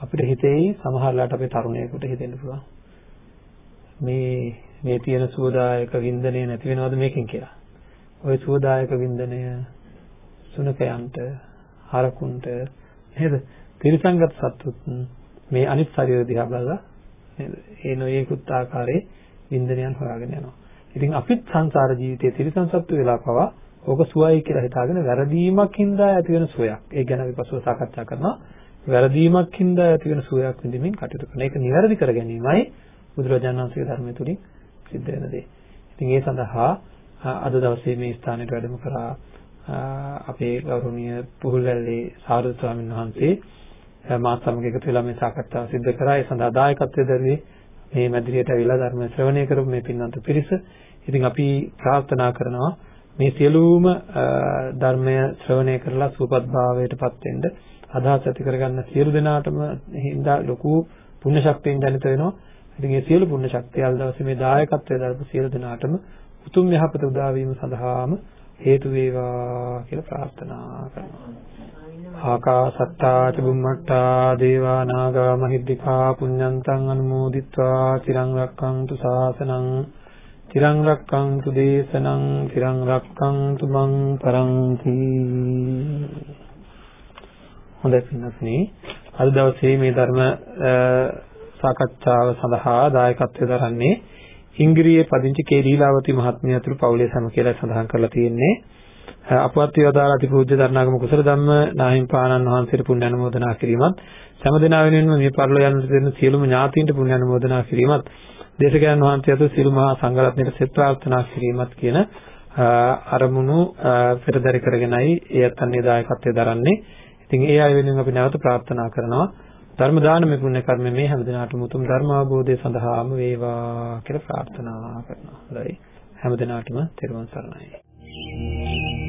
අපිට හිතෙයි සමහරලාට අපේ තරුණයෙකුට හිතෙන්න පුළුවන්. මේ මේ තියෙන සුවදායක වින්දනය නැති වෙනවද මේකෙන් කියලා. ওই සුවදායක වින්දනය සුනකයන්ට හරකුන්ට නේද? තිරිසංගත සත්තුත් මේ අනිත් ශරීර දිහා බලලා නේද? ඒ නොයේකුත් ආකාරයේ වින්දනයන් හොයාගෙන යනවා. ඉතින් අපිත් සංසාර ජීවිතයේ තිරසන් සත්තු වෙලා පවා ඕක සුවයි කියලා හිතාගෙන වැරදීමක් හින්දා ඇති වෙන සුවයක්. ඒ ගැන අපි පසුව සාකච්ඡා කරනවා. වැරදීමක් හින්දා ඇති වෙන සුවයක් විඳින්මින් කටයුතු කරන. ඒක නිවැරදි කර ගැනීමයි බුදුරජාණන් වහන්සේගේ ධර්මය තුලින් සිද්ධ වෙන දේ. ඉතින් ඒ සඳහා අද දවසේ මේ ස්ථානයට වැඩම කරා අපේ ගෞරවනීය පුහුල්වැල්ලේ සාරද ස්වාමීන් වහන්සේ මාත් සමග එකතු වෙලා මේ සාකච්ඡාව සිදු කරා. ඒ සඳහා දායකත්වයේ දරුවේ මේ මැදිරියට ඇවිල්ලා ධර්ම ශ්‍රවණය කරපු මේ පින්වන්ත පිරිස. ඉතින් අපි ප්‍රාර්ථනා කරනවා මේ සියලුම ධර්මය ශ්‍රවණය කරලා සූපත් භාවයටපත් වෙන්න අදහස් ඇති කරගන්න සියලු දෙනාටම හින්දා ලොකු පුණ්‍ය ශක්තියෙන් දැනිත වෙනවා. ඉතින් මේ සියලු පුණ්‍ය ශක්තිය අද දවසේ මේ දායකත්වයේ දරපු සියලු දෙනාටම උතුම් යහපත උදා වීම සඳහාම හේතු වේවා කියලා ප්‍රාර්ථනා කරනවා. ආකාසත්තා චුම්මට්ටා දේවා නාග මහිද්దికා පුඤ්ඤන්තං අනුමෝදිත්වා තිරං රක්ඛන්තු ශාසනං තිරං රක්ඛන්තු දේශනං තිරං රක්ඛන්තු මං පරන්ති. හොඳයි පින්වත්නි අද දවසේ මේ ධර්ම සාකච්ඡාව සඳහා දායකත්වයෙන් දරන්නේ ඉංග්‍රීසි පදිංචි කේ ලීලාවති මහත්මිය ඇතුළු පවුලේ සම කියලා සඳහන් කරලා තියෙන්නේ. අපවත් වේදාලා අතිපූජ්‍ය දරණාගම කුසල ධම්ම නාහිම්පාණන් වහන්සේට පුණ්‍ය අනුමෝදනා කිරීමත් සෑම දිනා වෙනුවෙන්ම මේ පරිලෝ යන දෙන සියලුම ඥාතීන්ට පුණ්‍ය අනුමෝදනා කිරීමත් දේශකයන් වහන්සේ අතු සියලු මහා සංඝරත්නයට සෙත් ප්‍රාර්ථනා කිරීමත් කියන අරමුණු පෙරදරි කරගෙනයි ඒ අත්න්නේ දායකත්වයේ දරන්නේ. ඉතින් ඒ අය වෙනුවෙන් අපි නැවත ප්‍රාර්ථනා කරනවා ධර්ම දානමය පුණ්‍ය කර්ම මේ හැම දිනාටම උතුම් ධර්ම අවබෝධය සඳහාම වේවා කියලා ප්‍රාර්ථනා කරනවා. හොඳයි. හැම දිනාටම තෙරුවන් සරණයි.